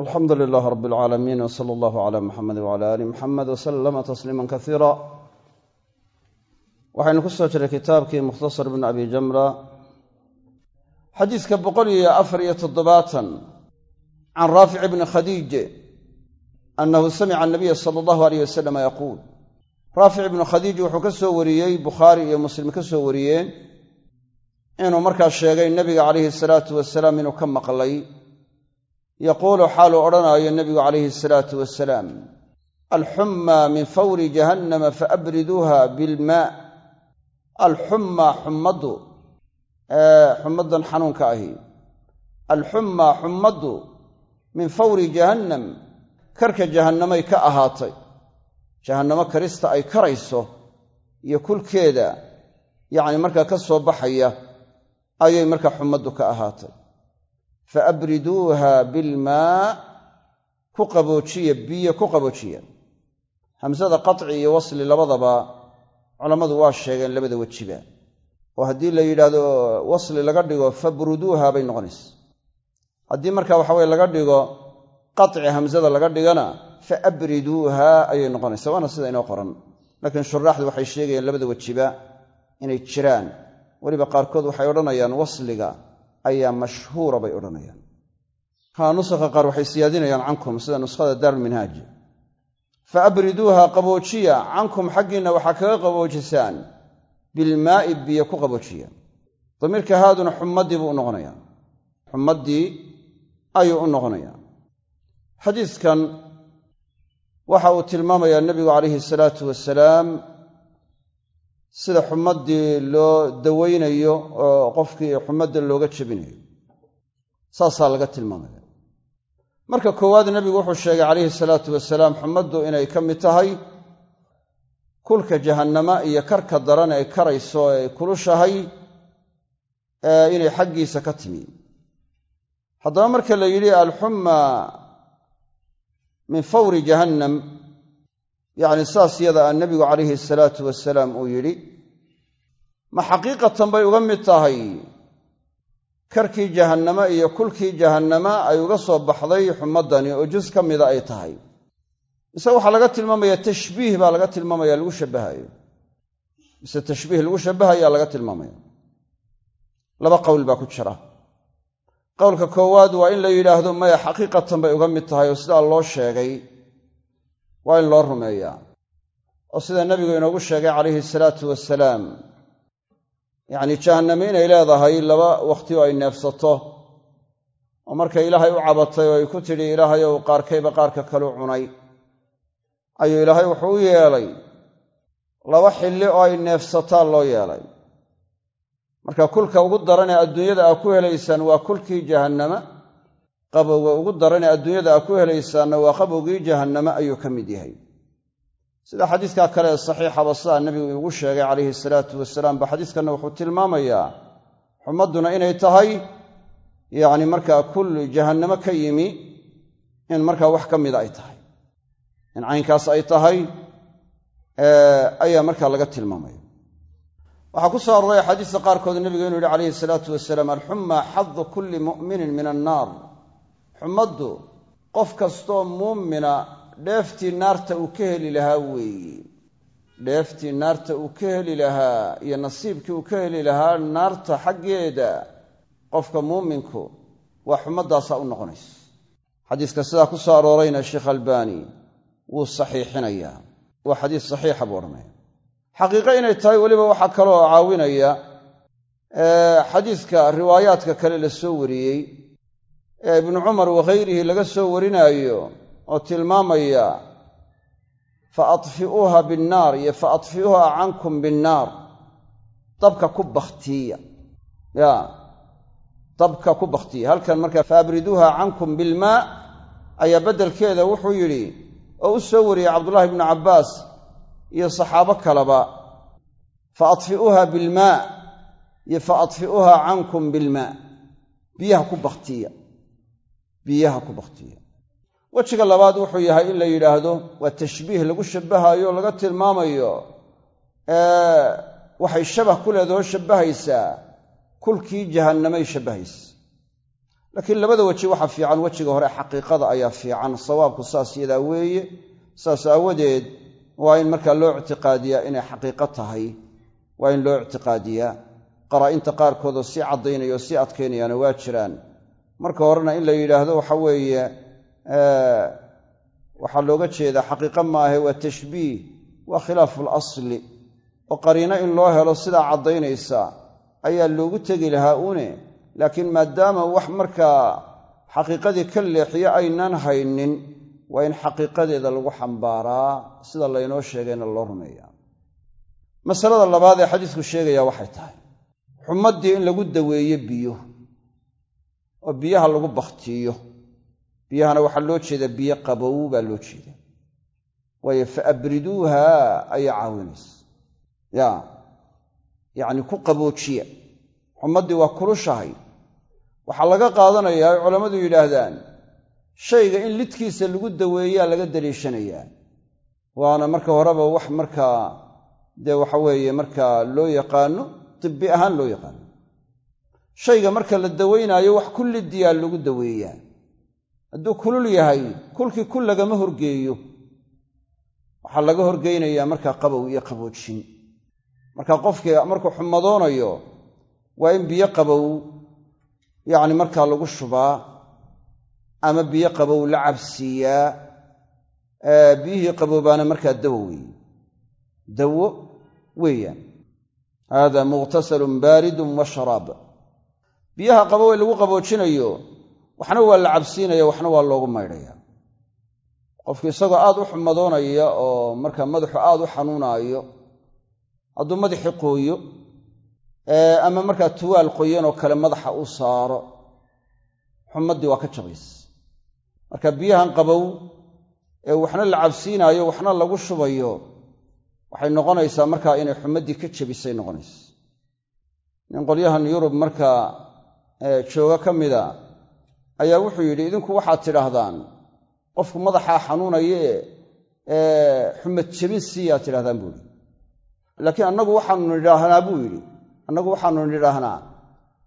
alxamdu lilaah rab alcaalamiin wsala allahu cala muxamedi wcala aali muxamed wasalama tasliima kasiira waxaynu ku soo jiray kitaabkii mukhtasar bn abi jamra xadiiska boqol iyo afar iyo toddobaatan can raafic bni khadiij annahu samica anabiya sala allahu aleyh wasalam yaquul. Raafic ibnu khadiij wuxuu ka soo wariyey bukhaari iyo muslim ka soo wariyeen inuu markaa sheegay nebiga calayhi salaatu wasalaam inuu ka maqlay yaquulu xaaluu odhanaayo nebigu calayhi salaatu wasalaam alxummaa min fawri jahannama faabriduuha bilmaa alxummaa xummaddu xummaddan xanuunka ahi alxummaa xummaddu min fawri jahannam karka jahannamay ka ahaatay jahannamo karista ay karayso iyo kulkeeda yacni markaa ka soo baxaya ayay markaa xumaddu ka ahaatay fa abriduuha bilmaa ku qaboojiya biyo ku qaboojiya hamsada qaci iyo wasli labadaba culammadu waa sheegeen labada wejiba oo haddii la yidhaahdo wasli laga dhigo fabruduuha bay noqonaysa haddii marka waxaweye laga dhigo qaci hamsada laga dhigana fa abriduuha ayay noqonaysaa waana sida inoo qoran laakiin shuraaxdu waxay sheegayaan labada wejiba inay jiraan weliba qaarkood waxay odhanayaan wasliga ayaa mashhuura bay odhanayaan. Haa nusakha qaar waxay siyaadinayaan cankum sida nuskhada daarulminhaaj. Fa abriduuha qaboojiya cankum xaggiinna waxaa kaga qaboojisaan bilmaa'i biyo ku qaboojiya. Damiirka haaduna xummaddii buu u noqonayaa. Xummaddii ayuu u noqonayaa. Xadiiskan waxa uu tilmaamayaa nebigu calayhi salaatu wasalaam sida xumaddii loo dawaynayo oo qofkii xumadda looga jebinayo. Saasaa laga tilmaamaya. Marka koowaad nebigu wuxuu sheegay calayhi salaatu wasalaam xumaddu inay ka mid tahay kulka jahannama iyo karka daran ay karayso ay kulushahay inay xaggiisa ka timi. Haddaba marka la yidhi alxummaa min fawri jahannam yacni saas yada a nebigu calayhi salaatu wasalaam uu yidhi ma xaqiiqatan bay uga mid tahay. Karkii jahannama iyo kulkii jahannama ay uga soo baxday xumaddani oo jus ka mida ay tahay. Mise waxaa laga tilmaamaya tashbiih baa laga tilmaamaya lagu shabahayo mise tashbiih lagu shabahayaa laga tilmaamaya. Laba qowl baa ku jira. Qowlka koowaad waa in la yidhaahdo maya xaqiiqatan bay uga mid tahay oo sidaa loo sheegay waa in loo rumeeyaa oo sida nebigu inoogu sheegay calayhi salaatu wasalaam yacni jahanname inay leedahay laba wakhti oo ay neefsato. Oo markay ilaahay u cabatay oo ay ku tidhi ilaahayow qaarkayba qaarka kaleu cunay. Ayuu ilaahay wuxuu u yeelay. Laba xilli oo ay neefsataan loo yeelay. Marka kulka ugu daran ee adduunyada aa ku helaysaan waa kulkii jahannama qabowga ugu daran ee adduunyada aa ku helaysaanna waa qabowgii jahanname ayuu ka mid yahay. Sida xadiiskaa kale ee saxiixaba sidaa nebigu iigu sheegay calayhi salaatu wasalaam ba xadiiskanna wuxuu tilmaamayaa xumadduna inay tahay yacni markaa kulli jahannamo ka yimi in markaa wax ka mida ay tahay. In caynkaas ay tahay ayaa markaa laga tilmaamaya waxaa ku soo arooray axaadiista qaarkood nebigu inuu yihi calayhi salaatu wasalaam alxummaa xadu kulli mu'minin min annaar xumaddu qof kastoo muumina dheeftii naarta uu ka heli lahaa weeye dheeftii naarta uu ka heli lahaa iyo nasiibkii uu ka heli lahaa naarta xaggeeda qofka muuminku waa xumaddaasaa u noqonaysa. Xadiiska sidaa ku soo aroorayna sheekh albaani wuu saxiixinayaa waa xadiis saxiixa buu odhanaya. Xaqiiqo inay tahay weliba waxaa kaloo caawinaya xadiiska riwaayaadka kale la soo wariyey ee ibnu cumar wakhayrihi laga soo warinaayo oo tilmaamaya fa adfi'uuha binnaar iyo fa adfi'uuha cankum binnaar dabka ku bakhtiiya ya. Dabka ku bakhtiya. Halkan markaa faabriduuha cankum bilmaa ayaa beddelkeeda wuxuu yidhi oo u soo wariyey cabdullaahi ibnu cabbaas iyo saxaabo kaleba fa adfi'uuha bilmaa iyo fa adfi'uuha cankum bilmaa biyaha ku bakhtiya biyaha ku bakhtiya. Wejiga labaad wuxuu yahay in la yidhaahdo waa tashbiih lagu shabbahaayo laga tilmaamayo waxay shabah ku leedahoo shabbahaysaa kulkii jahannamay shabbahaysa. Laakiin labada weji waxa fiican wejiga hore xaqiiqada ayaa fiican sawaabku saas yadaa weeye. Saas aawadeed waa in markaa loo ictiqaadiyaa inay xaqiiqo tahay waa in loo ictiqaadiyaa. Qaraa'inta qaarkoodoo sii caddaynaya oo sii adkaynayaana waa jiraan marka horena in la yidhaahdo waxa weeye waxaa looga jeedaa xaqiiqo maahe waa tashbiih waa khilaafu lasli oo qariino in loo helo sidaa caddaynaysa ayaa loogu tegi lahaa une laakiin maadaama wax markaa xaqiiqadii ka leexiyo aynaan haynin waa in xaqiiqadeeda lagu xambaaraa. Sida laynoo sheegayna loo rumeeya masalada labaad ee xadiisku sheegaya waxay tahay. Xumaddii in lagu daweeyo biyo oo biyaha lagu bakhtiiyo. Biyahana waxaa loo jeedaa biyo qabow baa loo jeeda waayo fa abriduuha ayaa caawinaysa ya yacni ku qaboojiya. Xumaddii waa kulushahay. Waxaa laga qaadanayaa ay culammadu yidhaahdaan shayga in lidkiisa lagu daweeyaa laga daliishanayaa waana marka horeba wax markaa dee waxa weeye markaa loo yaqaano tibbi ahaan loo yaqaano shayga marka la dawaynaayo wax kulli diyaa lagu daweeyaa. Hadduu kulul yahay kulkii kul lagama horgeeyo. Waxaa laga horgeynayaa markaa qabow iyo qaboojin marka qofkii markuu xumadoonayo waa in biyo qabow yacni markaa lagu shubaa ama biyo qabow la cabsiiyaa biyihii qaboobaana markaa dawo weeye. Dawo weeyaan. Hada mukhtasalun baaridun wa biyaha qabow ee lagu qaboojinayo waxna waa la cabsiinaya waxna waa loogu maydhaya. Qofku isagoo aad u xumadoonaya oo markaa madaxu aad u xanuunaayo hadduu madaxii qooyo ama markaa tuwaal qoyanoo kale madaxa u saaro xumaddii waa ka jabaysa marka biyahan qabow ee waxna la cabsiinaayo waxna lagu shubayo waxay noqonaysaa markaa inay xumaddii ka jebisay noqonaysa nin qolyahan yurub markaa jooga ka mida ayaa wuxuu yidhi idinku waxaad tidhaahdaan qofku madaxaa xanuunaye xumad jebin siiyaad tidhahdaan buu yidhi. Laakiin annagu waxaanu nidhaahnaa buu yidhi. Annagu waxaanu nidhaahnaa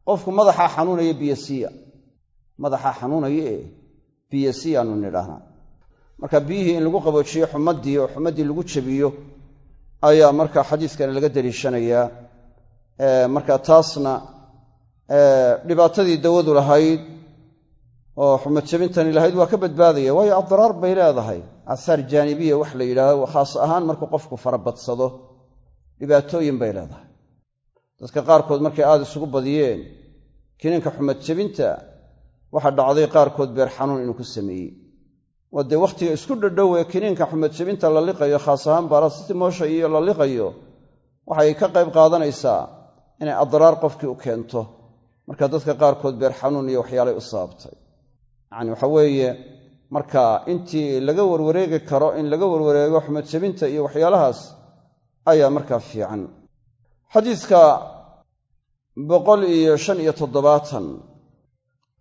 qofku madaxaa xanuunaya biyo siiya. Madaxaa xanuunaya ee biyo siiyaanu nidhaahnaa. Marka biyihii in lagu qaboojiyo xumaddii oo xumaddii lagu jebiyo ayaa marka xadiiskani laga daliishanayaa marka taasna dhibaatadii dawadu lahayd oo xumad jebintani lahayd waa ka badbaadaya. Waayo adraar bay leedahay. Aahaar jaanibiya wax la yidhaahdo khaas ahaan markuu qofku farabadsado dhibaatooyin bay leedahay. Dadka qaarkood markay aada isugu badiyeen kiniinka xumad jebinta waxaa dhacday qaarkood beer xanuun inuu ku sameeyey. Waa dee wakhtiga isku dhadhow ee kiniinka xumad jebinta la liqayo khaas ahaan baarasitimoosha iyo la liqayo waxay ka qayb qaadanaysaa inay adraar qofkii u keento marka dadka qaarkood beer xanuun iyo waxyaalay u sababtay yacni waxa weeye marka intii laga warwareegi karo in laga warwareego jebinta iyo waxyaalahaas ayaa markaa fiican. Xadiiska boqol iyo shan iyo toddobaatan.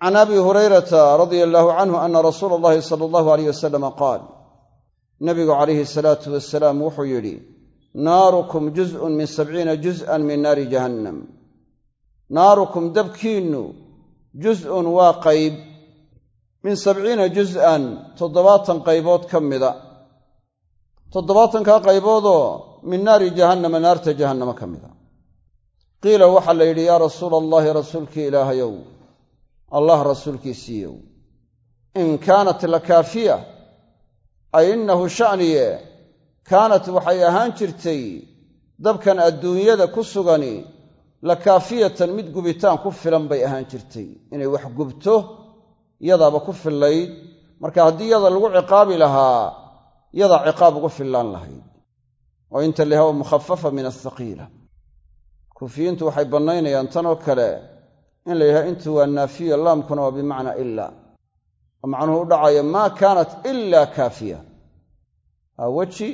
Can abi hurayrata radia allaahu canhu ana rasuula allahi sala allahu aleyh wasalama qaal nabigu calayhi salaatu wasalaam wuxuu yidhi naarukum juz'un min sabciina juz'an min naari jahannam naarukum dabkiinnu juz'un waa qayb min sabciina juz'an toddobaatan qaybood ka mida. Toddobaatankaa qayboodoo min naari jahannama naarta jahannama ka mida. Qiila waxaa la yidhi yaa rasuula allaahi rasuulkii ilaahayow allah rasuulkiisiiyow in kaanat la kaafiya ay innahu sha'niye kaanat waxay ahaan jirtay dabkan adduunyada ku sugani la kaafiyatan mid gubitaan ku filan bay ahaan jirtay. Inay wax gubto yadaaba ku fillayd. Marka haddii yada lagu ciqaabi lahaa yadaa ciqaab ugu fillaan lahayd. Oo inta la yhaha mukhafafa min athaqiila kuufiyiintu waxay bannaynayaan tanoo kale in la yidhaha intu waa naafiya laamkuna waa bimacnaa ila oo macnuhu u dhacayo maa kaanat ila kaafiya. Aa weji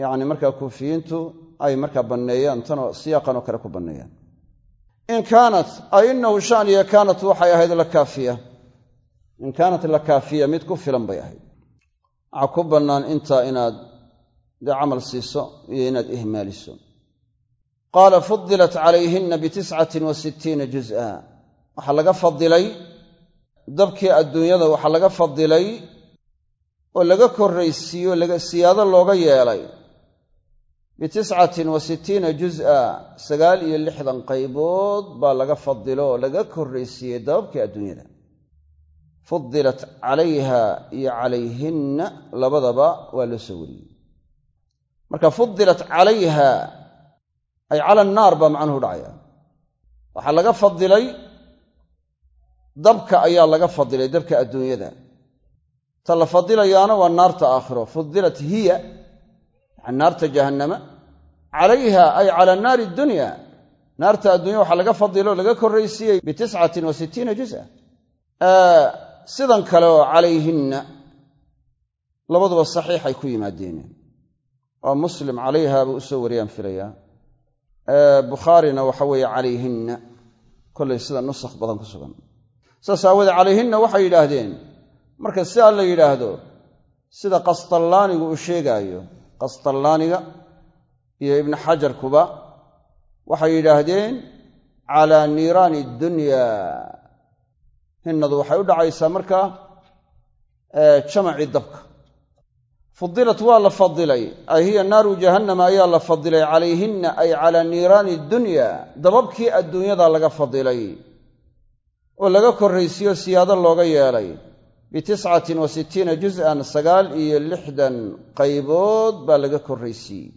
yacni markaa kuufiyiintu ay markaa banneeyaan tanoo siyaaqanoo kale ku banneeyaan in kaanat ay innahu shaniya kaanat waxay ahayd la kaafiya. In kaanat la kaafiya mid ku filan bay ahayd. Waxaa ku bannaan intaa inaad dee camal siiso iyo inaad ihmaaliso. Qaala fudilat calayhinna bitiscatin wa sittiina juz'a. Waxaa laga fadilay dabkii adduunyada waxaa laga fadilay oo laga korraysiiyo siyaado looga yeelay bitiscatin wa sittiina juz'a sagaal iyo lixdan qaybood baa laga fadilo oo laga korraysiiyey dababkii adduunyada fudilat calayha iyo calayhinna labadaba waa loo soo wariyey marka fudilat calayha ay cala annaar baa macnuhu dhacaya waxaa laga fadilay dabka ayaa laga fadilay dabka adduunyada ta la fadilayaana waa naarta aakhiro fudilat hiya naarta jahannama calayha ay cala naari dunya naarta adduunya waxaa laga fadilo laga korraysiiyey bitiscatin wa sittiina jusa sidan kale oo calayhinna labaduba saxiixay ku yimaadeen oo muslim calayha buu u soo wariyaan filayaa bukhaarina waxa weeye calayhinna kollay sida nusakh badan ku sugan saas aawoodee calayhinna waxay yidhaahdeen marka sidaa la yidhaahdo sida qastallaanigu uu sheegaayo qastallaaniga iyo ibnu xajarkuba waxay yidhaahdeen calaa niiraani dunya. Hinnadu waxay u dhacaysaa markaa jamacii dabka. Fudilat waa la fadilay ay hiya naaru jahannama ayaa la fadilay calayhinna ay calaa niiraani dunya dababkii adduunyada laga fadilay oo laga korraysiyo siyaado looga yeelay bitiscatin wa sittiina juz'an sagaal iyo lixdan qaybood baa laga korraysiiyey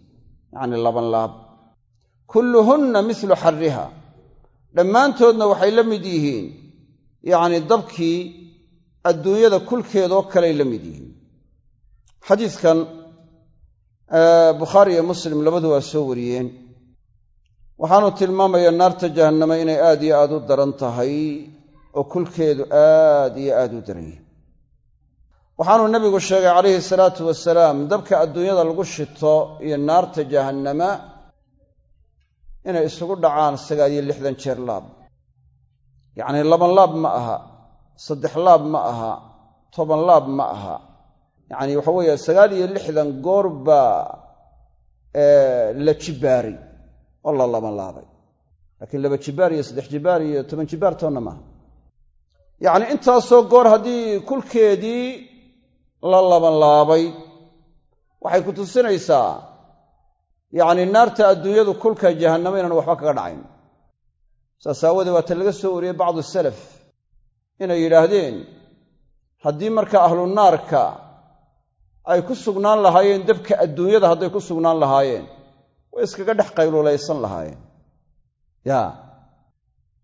yacni laban laab kulluhunna mislu xarriha dhammaantoodna waxay la mid yihiin yacni dabkii adduunyada kulkeedoo kaley la mid yihiin xadiidkan bukhaari iyo muslim labadu waa soo wariyeen waxaanu tilmaamayaa naarta jahannama inay aad iyo aad u daran tahay oo kulkeedu aad iyo aad u daran yahay waxaanuu nebigu sheegay calayhi salaatu wasalaam dabka adduunyada lagu shito iyo naarta jahannama inay isugu dhacaan sagaal iyo lixdan jeer laab. Yacnii laban laab ma aha saddex laab ma aha toban laab ma aha. Yacni waxa weeye sagaal iyo lixdan goor baa la jibbaaray oo la laban laabay laakiin laba jibbaar iyo saddex jibbaar iyo toban jibbaar toonna maaha yacni intaasoo goor haddii kulkeedii la laban laabay waxay ku tusinaysaa yacni naarta adduunyadu kulka jahannamo inaan waxba kaga dhacayn saas aawoodee waa laga soo wariyey bacdu salaf inay yidhaahdeen haddii marka ahlu naarka ay ku sugnaan lahaayeen dabka adduunyada hadday ku sugnaan lahaayeen way iskaga dhex qayluulaysan lahaayeen. Yaa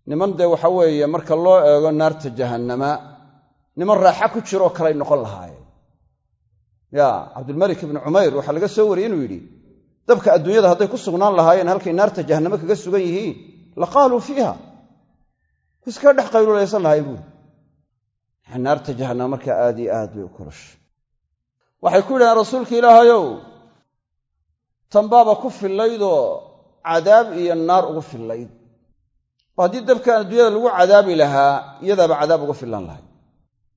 niman dee waxa weeye marka loo eego naarta jahannama niman raaxa ku jiroo kalay noqon lahaayeen yaa cabdulmalik ibnu cumayr waxaa laga soo wariyey inuu yidhi dabka adduunyada hadday ku sugnaan lahaayeen halkay naarta jahanname kaga sugan yihiin la qaaluu fiiha iskaga dhex qayluulaysan lahaayeen buuri naarta jahannama markaa aad iyo aad bay u koroshay waxay ku yidhahdeen rasuulka ilaahayow tanbaaba ku fillaydoo cadaab iyo naar ugu fillayd. Oo haddii dabkan adduunyada lagu cadaabi lahaa iyadaaba cadaab uga fillan lahay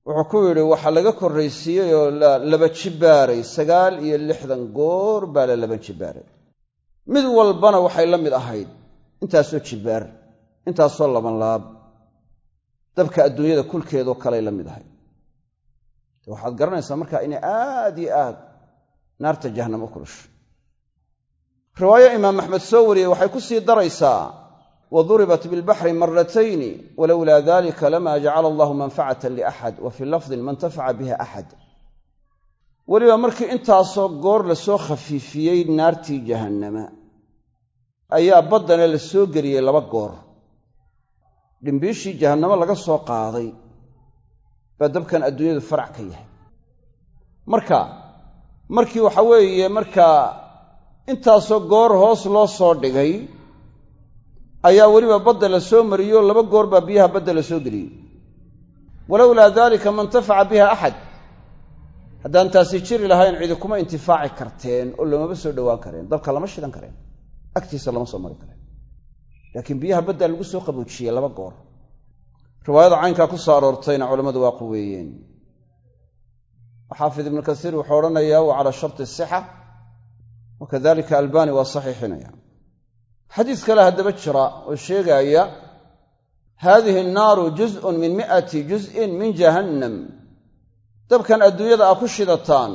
wuxuu ku yidhi waxaa laga korraysiiyey oo laba jibbaaray sagaal iyo lixdan goor baa la laba jibbaaray mid walbana waxay la mid ahayd intaasoo jibbaar intaasoo labanlaab dabka adduunyada kulkeedoo kaley la mid ahayd waxaad garanaysaa markaa inay aad iyo aad naarta jahannam u riwaayo imaam axmed soo wariyey waxay ku sii daraysaa wa duribat bilbaxri maratayni walowlaa dalika lama jacala allahu manfacatan liaxad wa fii lafdin ma intafaca biha axad weliba markii intaasoo goor la soo khafiifiyey naartii jahannama ayaa baddana la soo geliyey laba goor dhimbiishii jahannamo laga soo qaaday baa dabkan adduunyadu farac ka yahay marka markii waxa weeye markaa intaasoo goor hoos loo soo dhigay ayaa weliba badda la soo mariyo laba goor baa biyaha badda la soo geliyey walowlaa daalika ma intafaca biha axad. Haddaan taasi jiri lahayn cidi kuma intifaaci karteen oo loomaba soo dhowaan kareen. Dabka lama shidan kareen. Agtiisa lama soo mari kareen. Laakiin biyaha baddaa lagu soo qaboojiyey laba goor. Riwaayada caynkaa ku soo aroortayna culammadu waa quweeyeen xaafid ibnu kasiir wuxuu odhanayaa wa calaa sharti sixa. Wa kadalika albani waa saxiixinaya xadiis kale haddaba jira oo sheegaaya haadihi annaaru juz'un min mi'ati juz'in min jahannam. Dabkan adduunyada aa ku shidataan.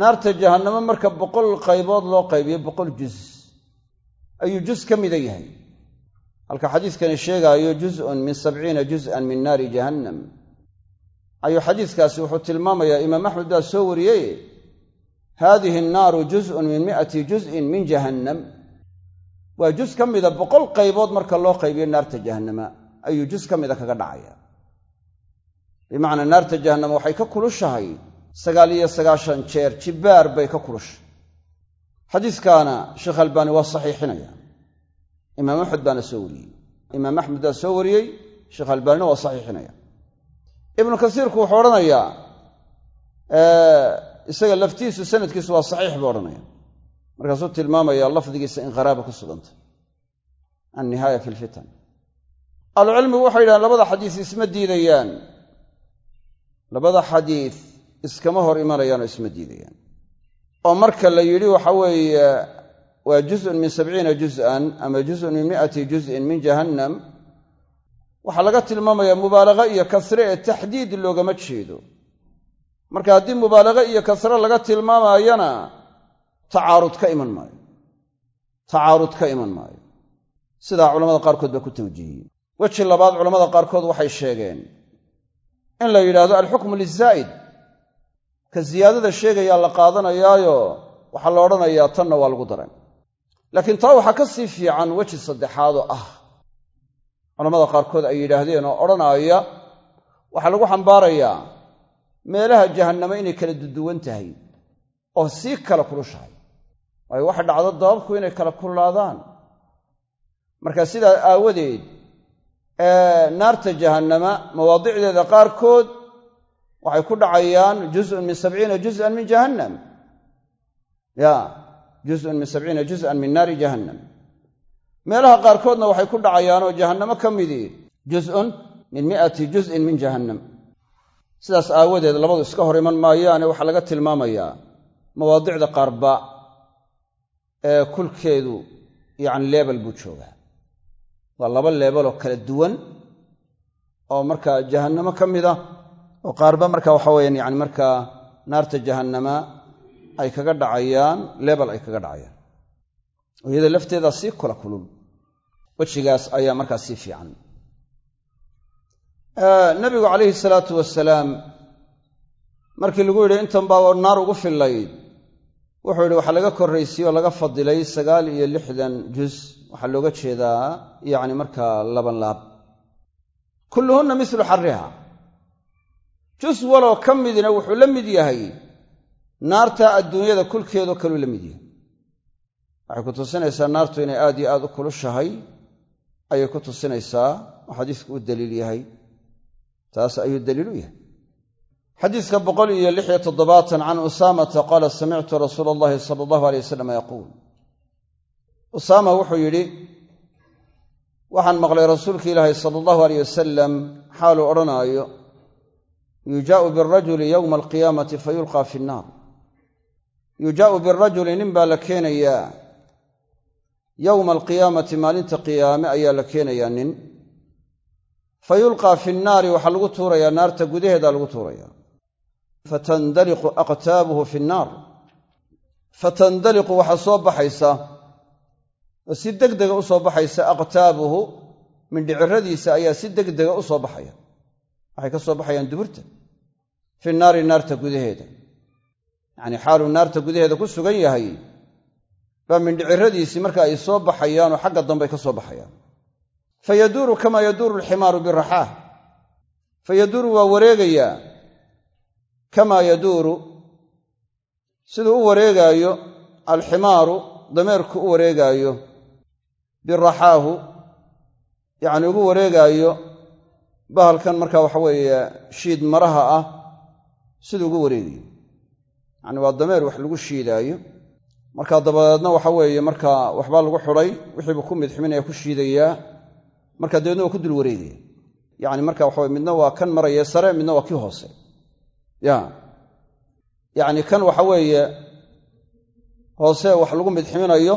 Naarta jahannamo marka boqol qaybood loo qaybiyo boqol juz. Ayuu juz ka mida yahay. Halka xadiiskani sheegaayo juz'un min sabciina juz'an min naari jahannam. Ayuu xadiiskaasi wuxuu tilmaamayaa imaam axmed baa soo wariyey haadihi annaaru juz'un min mi'ati juz'in min jahannam waa juz ka mida boqol qaybood marka loo qaybiyo naarta jahannama ayuu juz ka mida kaga dhacaya. Bimacnaa naarta jahannama waxay ka kulushahay sagaal iyo sagaashan jeer jibbaar bay ka kulushay xadiiskaana sheekh albaani waa saxiixinaya. Imaam axmed baana soo wariyey. Imaam axmed baa soo wariyey sheekh albaanina waa saxiixinaya. Ibnu kasiirku wuxuu odhanayaa isaga laftiisu sanadkiisu waa saxiix buu odhanaya markaasuu tilmaamaya lafdigiisa in ku sugantay annihaaya fi lfitan ahlucilmigu waxay yidhahdeen labada xadiis isma diidayaan. Labada xadiis iskama hor imanayaan oo isma diidayaan. Oo marka la yidhi waxa weeye waa juzun min sabciina juz'an ama juzun min mi'ati juz'in min jahannam waxaa laga tilmaamayaa mubaalaqa iyo kasre ee taxdiid loogama jeedo. Marka haddii mubaalaqa iyo kasre laga tilmaamayana tacaarud ka iman maayo. Tacaarud ka iman maayo. Sidaa culamada qaarkood baa ku tawjiihiyey weji labaad culamada qaarkood waxay sheegeen in la yidhaahdo alxukmu lizaa'id ka ziyaadada sheegayaa la qaadanayaayo waxaa la odhanayaa tanna waa lagu daray. Laakiin taa waxaa ka sii fiican weji saddexaadoo ah. Culamada qaarkood ay yidhaahdeen oo odhanaaya waxaa lagu xambaarayaa meelaha jahannamo inay kala duduwan tahay oo sii kala kulushahay waayo waxa dhacdo dababku inay kala kullaadaan marka sidaa aawadeed naarta jahannama mawaadicdeeda qaarkood waxay ku dhacayaan juzun min sabciina juz'an min jahannam. Ya juzun min sabciina juz'an min naari jahannam. Meelaha qaarkoodna waxay ku dhacayaanoo jahannamo ka midii juz'un min mi'ati juz'in min jahannam. Sidaas aawadeed labadu iska hor iman maayaane waxaa laga tilmaamayaa mawaadicda qaarba ee kulkeedu yacni leebel buu joogaa. Waa laba leebeloo kala duwan oo markaa jahannamo ka mid ah oo qaarba marka waxa weyaan yani markaa naarta jahannama ay kaga dhacayaan leebel ay kaga dhacayaan. Oo iyada lafteedaa sii kula kulul wejigaas ayaa markaa sii fiican. Nabigu calayhi salaatu wasalaam markii lagu yidhi intan baa naar ugu fillayd wuxuu yidhi waxaa laga korraysiyey oo laga fadilay sagaal iyo lixdan juz. Waxaa looga jeedaa yacni markaa laban laab. Kulluhunna mislu xarriha. Jus waloo ka midina wuxuu la mid yahay naarta adduunyada kulkeedoo kaluu la mid yahay. Waxay ku tusinaysaa naartu inay aad iyo aad u kulushahay ayay ku tusinaysaa oo xadiisku u daliil yahay. Taas ayuu daliil u yahay xadiiska boqol iyo lix iyo toddobaatan can usaamata qaala samictu rasuula allahi sala allahu alay wasalam yaquul. Usaama wuxuu yidhi waxaan maqlay rasuulki ilaahi sala allahu aleyh wasalam xaaluu odhanaayo yujaa'u birajuli yowma alqiyaamati fayulqaa fi nnaar yujaa'u birajuli nin baa la keenayaa. Yowma alqiyaamati maalinta qiyaame ayaa la keenayaa nin. Fa yulqaa fi nnaari waxaa lagu tuurayaa naarta gudaheeda lagu tuurayaa fatandaliqu aqtaabuhu fi nnaar. Fatandaliqu waxaa soo baxaysa oo si degdega u soo baxaysa aqtaabuhu mindhiciradiisa ayaa si degdega u soo baxaya. Waxay ka soo baxayaan duburta fi naari naarta gudaheeda. Yacnii xaaluu naarta gudaheeda ku sugan yahay baa mindhiciradiisii marka ay soo baxayaanoo xagga dambey ka soo baxayaan. Fa yaduuru kamaa yaduuru alximaaru biraxaah fa yaduuru waa wareegayaa kamaa yaduuru siduu u wareegaayo alximaaru dameerku u wareegaayo biraxaahu yacni ugu wareegaayo bahalkan marka waxa weeye shiid maraha ah siduu ugu wareegayo. Yacni waa dameer wax lagu shiidaayo. Marka dabadeedna waxa weeye markaa waxbaa lagu xudhay wixiibuu ku midximinaya ku shiidayaa marka dabeedna waa ku dul wareegaya. Yacni marka waxa midna waa kan maraya sare midna waa kii hoose ya. Yacni kan waxa weeye hoose wax lagu midximinayo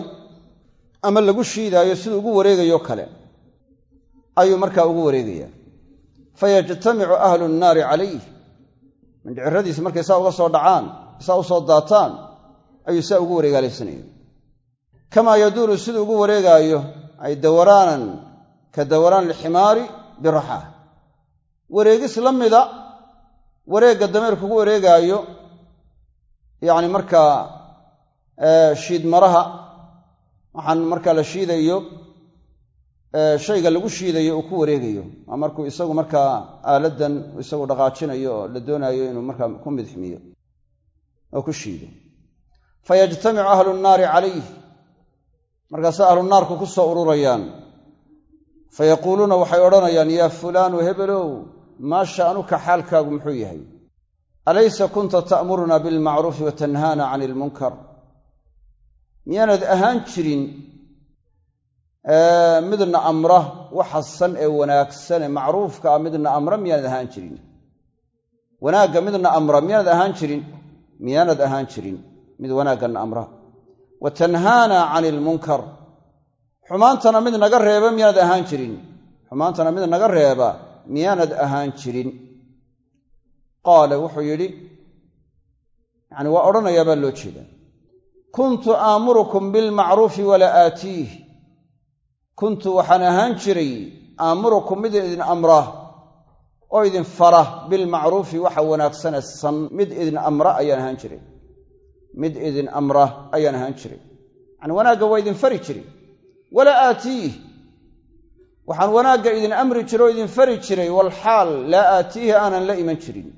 ama lagu shiidaayo siduu ugu wareegayo kale ayuu markaa ugu wareegaya. Fayajtamicu ahlu nnaari calayh mindhiciradiisi markay saa uga soo dhacaan saa u soo daataan ayuu saa ugu wareegaalaysanaya kamaa yaduuru siduu ugu wareegaayo ay dawaraanan ka dawaraan alximaari biraxaa wareegis la mida wareegga dameerku ugu wareegaayo yacni markaa shiid maraha waxaan markaa la shiidayo shayga lagu shiidayo uu ku wareegayo. Waa markuu isagu markaa aaladdan isagu dhaqaajinayo oo la doonaayo inuu markaa ku midximiyo oo ku shiido. Fayajtamicu ahlu nnaari calayh markaase ahlu naarku ku soo ururayaan. Fayaquuluuna waxay odhanayaan yaa fulaanu hebelow maa sha'nuka xaalkaagu muxuu yahay? Alaysa kunta ta'muruna bilmacruufi wa tanhaana cani ilmunkar miyaanad ahaan jirin midna amra ee wanaagsan ee macruufka ah midna amra miyaanad ahaan jirin. Wanaagga midna amra miyaanad ahaan jirin miyaanad ahaan jirin mid wanaagganna amra. Wa tanhaana cani ilmunkar xumaantana mid naga reeba miyaanad ahaan jirin. Xumaantana mid naga reeba miyaanad ahaan jirin. Qaala wuxuu yidhi yacni waa odhanayaa baa loo jeedaa. Kuntu aamurukum bilmacruufi walaa aatiih. Kuntu waxaan ahaan jiray aamurukum mid idin amra oo idin fara bilmacruufi waxa wanaagsane san. Mid idin amra ayaan ahaan jiray. Mid idin amra ayaan ahaan jiray. Yacni wanaagga waa idin fari jiray. Walaa aatiih waxaan wanaagga idin amri jiray oo idin fari jiray walxaal laa aatiihi aanan la iman jirin.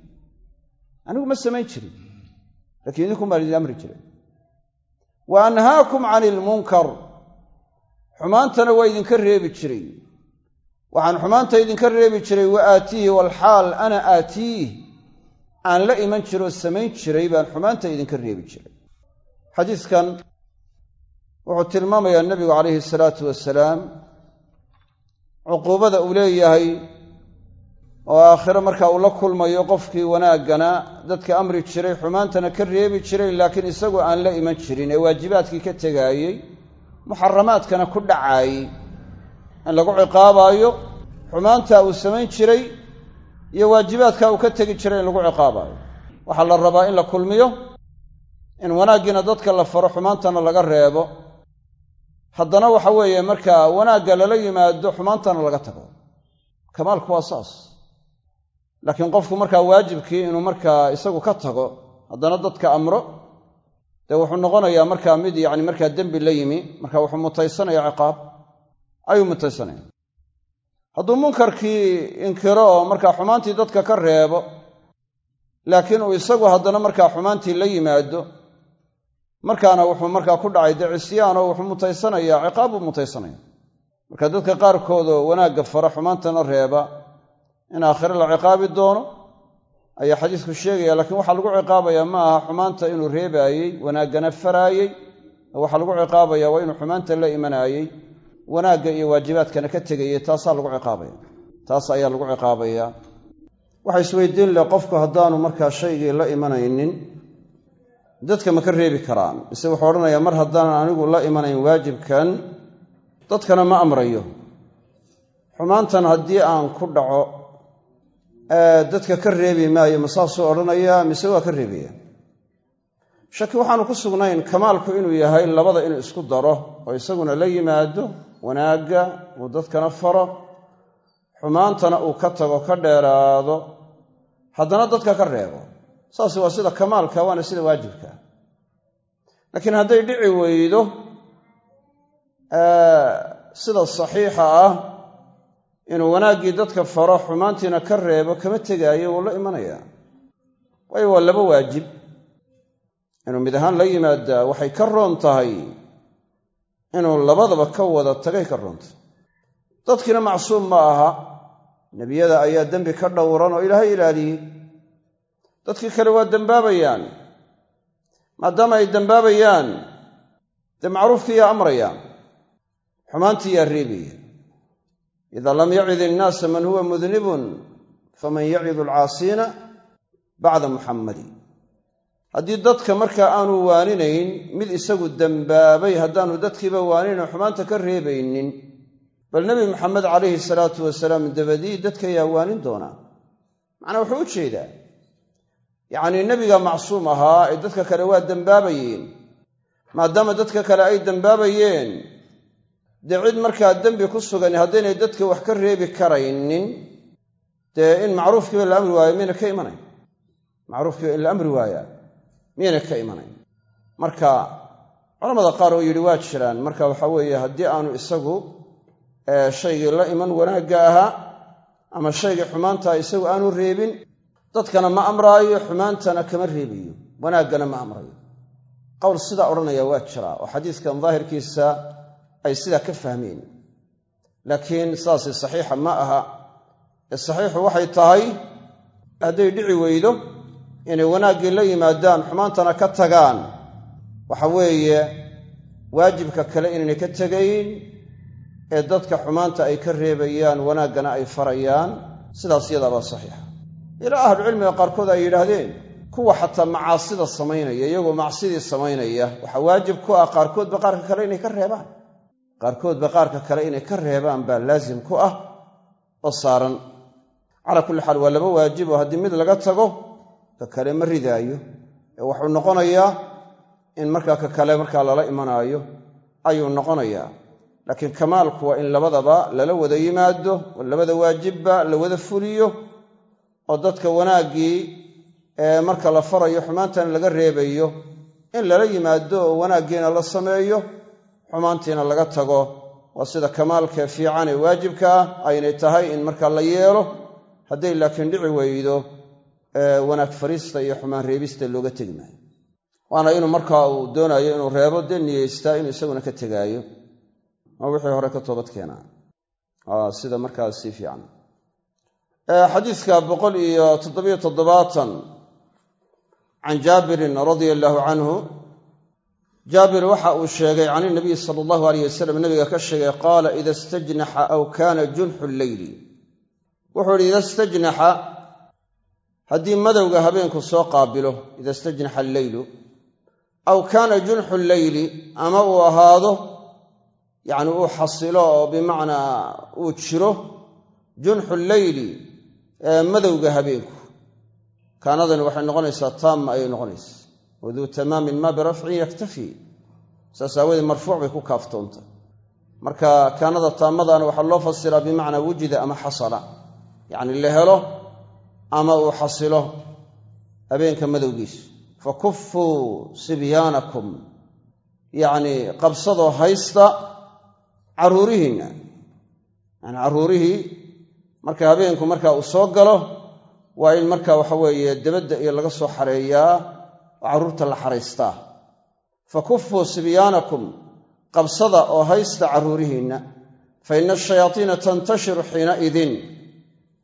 Anigu ma samayn jirin. Lakiin idinkum baan idin amri jiray. Wa anhaakum cani ilmunkar xumaantana waa idinka reebi jiray. Waxaan xumaanta idinka reebi jiray wa aatiihi walxaal ana aatiih aan la iman jiroo samayn jiray baan xumaanta idinka reebi jiray. Xadiiskan wuxuu tilmaamayaa nebigu calayhi salaatu wasalaam cuquubada uu leeyahay oo aakhiro marka uu la kulmayo qofkii wanaaggana dadka amri jiray xumaantana ka reebi jiray laakiin isagu aan la iman jirin ee waajibaadkii ka tegaayey muxaramaadkana ku dhacaayey in lagu ciqaabaayo xumaanta uu samayn jiray iyo waajibaadka uu ka tegi jiray in lagu ciqaabaayo. Waxaa la rabaa in la kulmiyo in wanaaggiina dadka la faro xumaantana laga reebo haddana waxa weeye markaa wanaagga lala yimaado xumaantana laga tago. Kamaalku waa saas. Laakiin qofku markaa waajibkii inuu markaa isagu ka tago haddana dadka amro dee wuxuu noqonayaa markaa mid yacni markaa dembi la yimi marka wuxuu mutaysanaya ciqaab ayuu mutaysanaya hadduu munkarkii inkiro oo markaa xumaantii dadka ka reebo laakiin uu isagu haddana markaa xumaantii la yimaado markaana wuxuu markaa ku dhacay dee cisyaanoo wuxuu mutaysanayaa ciqaab buu mutaysanaya marka dadka qaarkoodoo wanaagga fara xumaantana reeba in aakhire la ciqaabi doono ayaa xadiisku sheegaya laakiin waxaa lagu ciqaabayaa ma aha xumaanta inuu reebaayey wanaaggana faraayey waxaa lagu ciqaabaya waa inuu xumaanta la imanaayey wanaagga iyo waajibaadkana ka tegayey taasaa lagu ciqaabaya taas ayaa lagu ciqaabayaa. Waxa isweydiin leh qofku haddaanu markaa shaygii la imanaynin dadka ma ka reebi karaan. Mise wuxuu odhanayaa mar haddaanan anigu la imanayn waajibkan dadkana ma amrayo. Xumaantan haddii aan ku dhaco dadka ka reebi maayo ma saasuu odhanayaa mise waa ka reebaya shaki waxaanu ku sugnayn kamaalku inuu yahay labada inuu isku daro oo isaguna la yimaado wanaagga uu dadkana faro xumaantana uu ka tago ka dheeraado haddana dadka ka reebo saas waa sida kamaalka waana sida waajibka. Laakiin hadday dhici weydo sida saxiixa ah inuu wanaaggii dadka faro xumaantiina ka reebo kama tegaayo wuu la imanayaa. Waayo waa laba waajib. Inuu mid ahaan la yimaadaa waxay ka roon tahay inuu labadaba ka wada tagay ka roontahay dadkiina macsuum ma aha. Nebiyada ayaa dembi ka dhowran oo ilaahay ilaaliyey dadkii kale waa dembaabayaan maadaama ay dembaabayaan dee macruufkii yaa amrayaan xumaantii yaa reebaya idaa lam yacid innaasa man huwa mudnibun faman yacidu alcaasiina bacda muxammadi haddii dadka markaa aanu waaninayn mid isagu dembaabay haddaanu dadkiiba waaninayn xumaanta ka reebaynin bal nebi maxamed calayhi salaatu wasalaam dabadii dadka yaa waanin doonaa. Macnaa wuxuu u jeedaa yacnii nebiga macsuum ahaa ee dadka kale waa dembaabayeen maadaama dadka kale ay dembaabayeen dee cid markaa dembi ku sugan haddaynay dadka wax ka reebi karaynin dee in macruufkiiba la amri waayo miyayna ka imanayn? Macruufkiiba in la amri waayaa miyayna ka imanayn? Marka culamada qaar oo yidhi waa jiraan. Marka waxa weeye haddii aanu isagu shaygii la iman wanaagga ahaa ama shaygii xumaantaa isagu aanu reebin dadkana ma amraayo xumaantana kama reebayo wanaaggana ma amrayo qowl sidaa odhanaya waa jiraa oo xadiiskan daahirkiisa ay sidaa ka fahmeen. Laakiin sidaasi saxiixa ma aha. Ee saxiixu waxay tahay hadday dhici weydo inay wanaaggii la yimaadaan xumaantana ka tagaan. Waxa weeye waajibka kale inaynay ka tegayn ee dadka xumaanta ay ka reebayaan wanaaggana ay farayaan. Sidaas yadaabaa saxiixa ilaa ahlucilmiga qaarkood ay yidhaahdeen kuwa xataa macaasida samaynaya iyagoo macsidii samaynaya waxaa waajib ku ah qaarkoodba qaarka kale inay ka reebaan. Qaarkoodba qaarka kale inay ka reebaan baa laasim ku ah oo saaran. Calaa kulli xaal waa laba waajib oo haddii mid laga tago ka kale ma ridaayo. Ee wuxuu noqonayaa in markaa ka kale markaa lala imanaayo ayuu noqonayaa. Laakiin kamaalku waa in labadaba lala wada yimaado oo labada waajibba la wada fuliyo oo dadka wanaaggii ee marka la farayo xumaantana laga reebayo in lala yimaado oo wanaaggiina la sameeyo xumaantiina laga tago. Waa sida kamaalkee fiican ee waajibka ah aynay tahay in markaa la yeelo hadday laakiin dhici weydo wanaag fariista iyo xumaan reebista looga tegi maayo. Waana inuu markaa uu doonayo inuu reebo dee niyeystaa inuu isaguna ka tegaayo. Oo wixii hore ka toobad keenaa sida markaa sii fiican xadiiska boqol iyo toddobiyo toddobaatan can jaabirin radia allaahu canhu jaabir waxa uu sheegay can inabiyi sala allahu alayh wasalam nabiga ka sheegay qaala ida istajnaxa aw kaana junxu lleyli wuxuu ihi ida istajnaxa haddii madowga habeenku soo qaabilo ida istajnaxa alleylu aw kaana junxu lleyli ama uu ahaado yacni uu xasilo oo bimacnaa uu jiro junxu lleyli madowga habeenku. Kaanadani waxay noqonaysaa taamma ayay noqonaysaa. Waduu tamaamin maa birafcin yaktafi. Saas aawadeed marfuuc bay ku kaaftoonta. Marka kaanada taammadaana waxaa loo fasiraa bimacnaa wujida ama xasala. Yacni la helo ama uu xasilo habeenka madowgiisu fa kuffuu sibyaanakum yacni qabsadoo haysta carruurihiinna yani carruurihii marka habeenku marka uu soo galo waa in marka waxa weeye debadda iyo laga soo xareeyaa oo carruurta la xaraystaa fa kuffuu sibyaanakum qabsada oo haysta carruurihiinna fa inna ashayaatiina tantashiru xiinaidin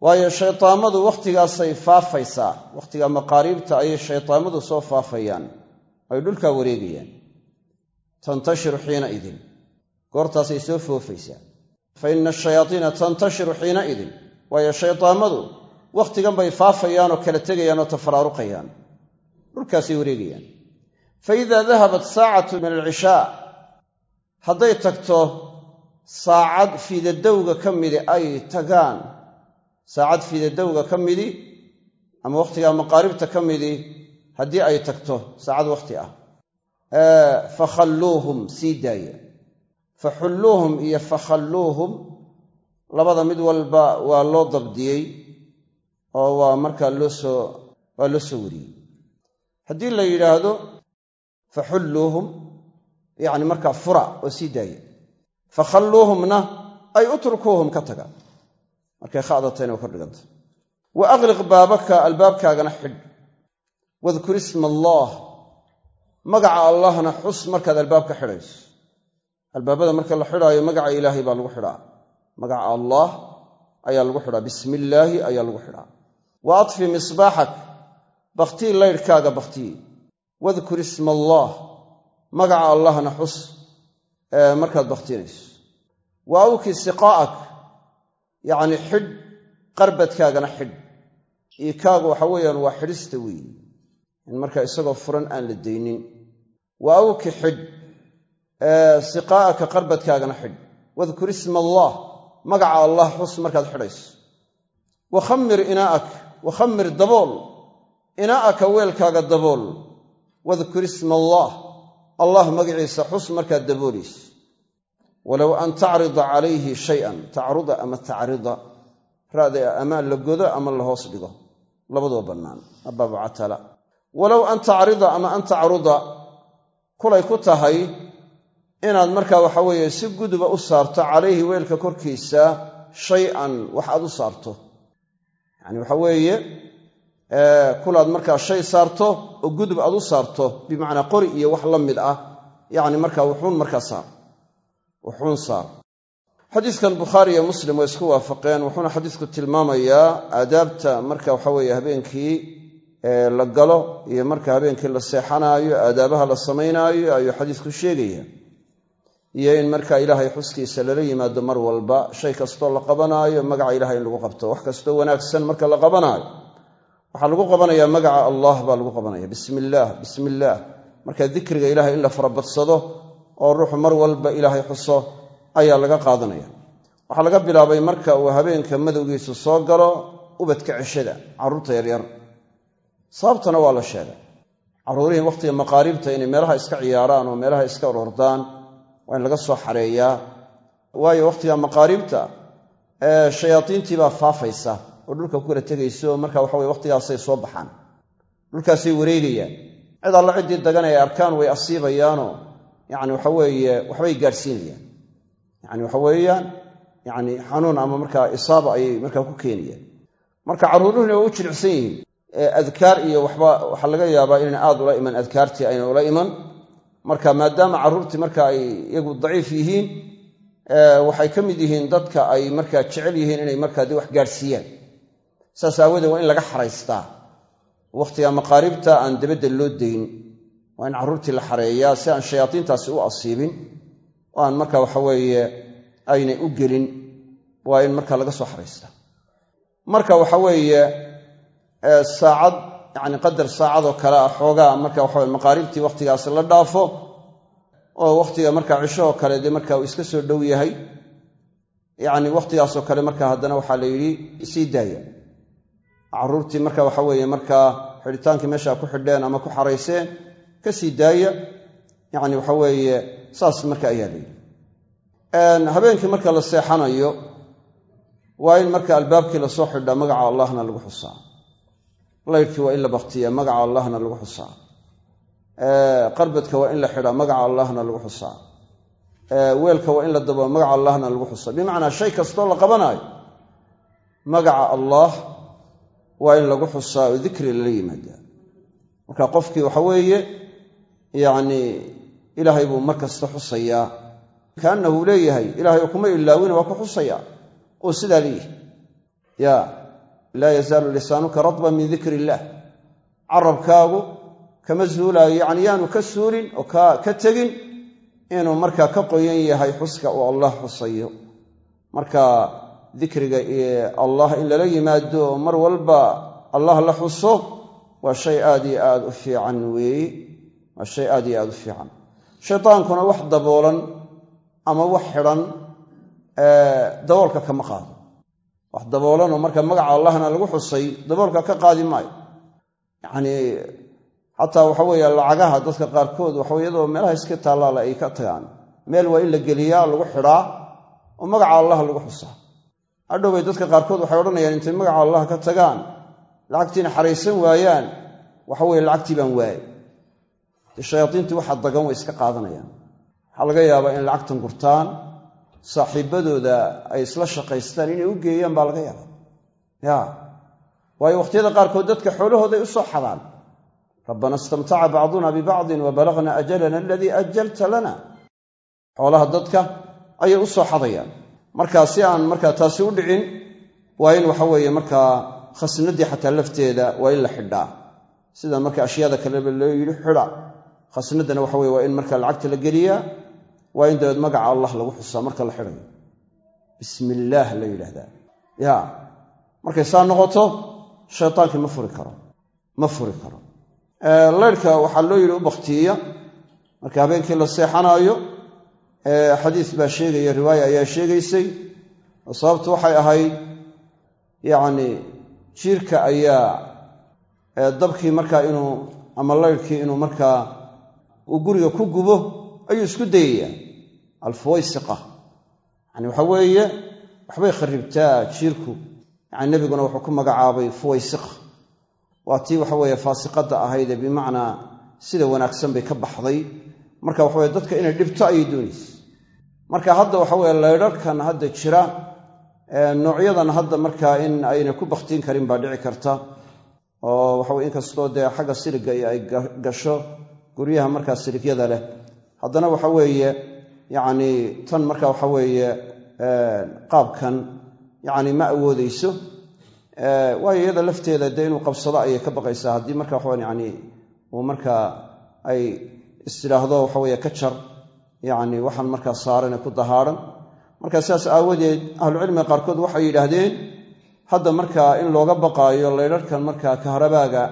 waayo shaytaamadu wakhtigaasay faafaysaa wakhtiga maqaariibta ayay shaytaamadu soo faafayaan ay dhulkaa wareegayaan. Tantashiru xiinaidin goortaasay soo foofaysaa. Fa inna ashayaatiina tantashiru xiinaidin waayo shaytaamadu wakhtigan bay faafayaan oo kala tegayaan oo tafaraaruqayaan. Dhulkaasay wareegayaan. Fa idaa dahabat saacatu min alcishaa hadday tagto saacad fiidadowga ka midi ay tagaan. Saacad fiidadowga ka midi ama wakhtigaa maqaaribta ka midi haddii ay tagto saacad wakhti ah. Fakhalluuhum sii daaya. Faxulluuhum iyo fakhalluuhum labada mid walba waa loo dabdiyey oo waa markaa loosoo waa loo soo wariyey. Haddii la yidhaahdo faxulluuhum yacni markaa fura oo sii daaya fakhalluuhumna ay utrukuuhum ka taga. Markay kha'datayna waa kor dhiganta wa aqliq baabaka albaabkaagana xidh. Wadkur isma allaah magaca allahna xus markaad albaabka xidhayso. Albaabada marka la xidhaayo magaca ilaahay baa lagu xidhaa magaca allaah ayaa lagu xidhaa. Bismi illaahi ayaa lagu xidhaa. Wa atfi misbaaxak. Bakhtii laydhkaaga bakhtiyi wadkur isma allaah magaca allahna xus markaad bakhtiinayso wa awki siqaa'ak. Yacni xidh qarbadkaagana xidh. Iikaagu waxa weeyaan waa xidhista weeyi in marka isagoo furan aan la daynin. Wa awki xidh siqaa'aka qarbadkaagana xidh. Wadkur isma allaah magaca allah xus markaad xidhayso. Wakhamir inaa'ak wakhamir dabool. Inaa'aka weelkaaga dabool. Wadkur isma allaah allah magaciisa xus markaad daboolayso walow an tacrida calayhi shayan tacruda ama tacrida ra'da ama la godo ama la hoos dhigo. Labadoo bannaan abaabu catala walow an tacrida ama an tacruda kulay ku tahay inaad markaa waxa weeye si guduba u saarto calayhi weelka korkiisa shay-an wax aad u saarto. Yacani waxa weeye kulaad markaa shay saarto oo gudub aad u saarto bimacnaa qori iyo wax la mid ah yacni markaa wuxuun markaa saar. Wuxuun saar. Xadiiskan bukhaari iyo muslim way isku waafaqeen wuxuuna xadiisku tilmaamayaa aadaabta marka waxa weeye habeenkii la galo iyo marka habeenkii la seexanaayo aadaabaha la samaynaayo ayuu xadiisku sheegaya iyo in marka ilaahay xuskiisa lala yimaado mar walba shay kastoo la qabanaayo magaca ilahay in lagu qabto. Wax kastoo wanaagsan marka la qabanaayo. Waxaa lagu qabanayaa magaca allah baa lagu qabanaya. Bismi illaah bismi marka dikriga ilahay in la farabadsado oo ruuxu mar walba ilaahay xuso ayaa laga qaadanaya. Waxaa laga bilaabay marka uu habeenka madowgiisu soo galo ubadka ceshada carruurta yaryar. Sababtana waa la sheegay. Carruurihii wakhtiga maqaariibta inay meelaha iska ciyaaraan oo meelaha iska orordaan waa in laga soo xareeyaa waayo wakhtiga maqaariibta shayaadiintii baa faafaysa oo dhulka ku kala tegayso. Marka waxa weye wakhtigaasay soo baxaan. Dhulkaasay wareegayaan. Cid alla ciddii dagan ay arkaan way asiibayaanoo yacni waxa weeye waxbay gaadhsiinayaan yacni waxa weeyaan yacni xanuun ama markaa isaaba ayay markaa ku keenayaan. Marka carruuruhuna waa u jilicsan yihiin. Adkaar iyo waxba waxaa laga yaabaa inayna aad ula iman adkaartii ayna ula iman marka maadaama carruurtii marka ay iyagu daciif yihiin waxay ka mid yihiin dadka ay markaa jecel yihiin inay markaa dee wax gaadhsiiyaan saas aawadeed waa in laga xaraystaa wakhtiga maqaaribta aan dabadda loo dayn waa in carruurtii la xareeyaa si aan shayaadiintaasi u asiibin oo aan marka waxaweeye aynay u gelin. Waa in marka laga soo xaraystaa marka waxa weeye saacad yacni qadar saacadoo kale ah xoogaa marka waxa maqaaribtii wakhtigaas la dhaafo oo wakhtiga marka cishahoo kale dee marka uu iska soo dhow yahay yacni wakhtigaasoo kale marka haddana waxaa la yidhi sii daaya. Carruurtii marka waxa weeye markaa xidhitaankii meesha ku xidheen ama ku xarayseen ka sii daaya. Yacni waxa weeye saas marka ayaa la yidhi. Habeenkii marka la seexanayo waa in marka albaabkii la soo xidhaa magaca allahna lagu xusaa laydhkii waa in la baktiyaa magaca allahna lagu xusaa. Qarbadka waa in la xidhaa magaca allahna lagu xusaa. Weelka waa in la dabo magaca allahna lagu xusaa. Bimacnaa shay kastoo la qabanaayo magaca allaah waa in lagu xusaa oo dikri lala yimaadaa. Marka qofkii waxa weeye yacni ilaahay buu mar kasta xusayaa. Kaannahu leeyahay ilaahay kuma ilaawina waa ku xusayaa. Oo sidaa leeyahay. Ya laa yazaalu lisaanuka radban min dikri illaah carabkaagu kama zuulaayo yacni yaanu ka suulin oo ka tegin inuu markaa ka qoyan yahay xuska uu allah xusayo. Marka dikriga allah in lala yimaado mar walba allah la xuso waa shay aad iyo aad u fiican weeye waa shay aad iyo aad u fiican. Shaydaankuna wax daboolan ama wax xidhan daboolka kama qaado wax daboolanoo marka magaca allahna lagu xusay daboolka ka qaadi maayo. Yacnii xataa waxa weeye lacagaha dadka qaarkood waxa iyadoo meelaha iska taallaala ay ka tagaan. Meel waa in la geliyaa lagu xidhaa oo magaca allah lagu xusaa. Hadhowbay dadka qaarkood waxay odhanayaan intay magaca allah ka tagaan? Lacagtiina xaraysan waayaan. Waxa weye lacagtii baan waayay. Dee shayaadiintii dagan way iska qaadanayaan. Waxaa laga yaabaa inay lacagtan gurtaan saaxiibadooda ay isla shaqaystaan inay u geeyaan baa laga yaabaa. Ya. Waayo wakhtiyada qaarkood dadka xoolahooday u soo xadaan. Rabbana istamtaca bacduna bibacdin wa balagna ajalana aladii ajalta lana. Xoolaha dadka ayay u soo xadayaan. Markaa si aan markaa taasi u dhicin waa in waxa weeye markaa khasnadii xataa lafteeda waa in la xidhaa. Sida marka ashyaada kaleba loo yidhi xidha. Khasnadana waxa weye waa in marka lacagta la geliyaa waa in dabeed magaca allah lagu xusaa marka la xidhayo bismi illaah la yidhaahdaa. Ya markay saa noqoto shaytaankii ma furi karo. Ma furi karo. Laydhka waxaa loo yidhi u baktiiya marka habeenkii la seexanaayo xadiis baa sheegaya riwaaya ayaa sheegaysay. Oo sababtu waxay ahayd yacni jiirka ayaa dabkii markaa inuu ama laydhkii inuu markaa uu guriga ku gubo ayuu isku dayayaa alfuwaysiqa yani waxa weeye waxbay kharibtaa jiirku yani nebiguna wuxuu ku magacaabay fuwaysiqa waa tii waxa weeye faasiqadda ahaydee bimacnaa sida wanaagsan bay ka baxday. Marka waxa weye dadka inay dhibto ayay doonaysa marka hadda waxa weye laydharhkan hadda jira noocyadan hadda markaa in ayna ku bakhtiin karin baa dhici karta. Oo waxaweye inkastoo dee xagga siliga iyo ay gasho guryaha markaa siligyada leh haddana waxa weeye yacni tan marka waxa weeye qaabkan yacni ma awoodeyso waayo iyada lafteeda dee inuu qabsado ayay ka baqaysaa. Haddii marka waxawan yani uu markaa ay istidhaahdo waxaweye ka jar yacni waxaan markaa saarane ku dahaaran. Marka sidaas aawadeed ahlucilmiga qaarkood waxay yidhaahdeen hadda markaa in looga baqaayo laydharhkan markaa kahrabaaga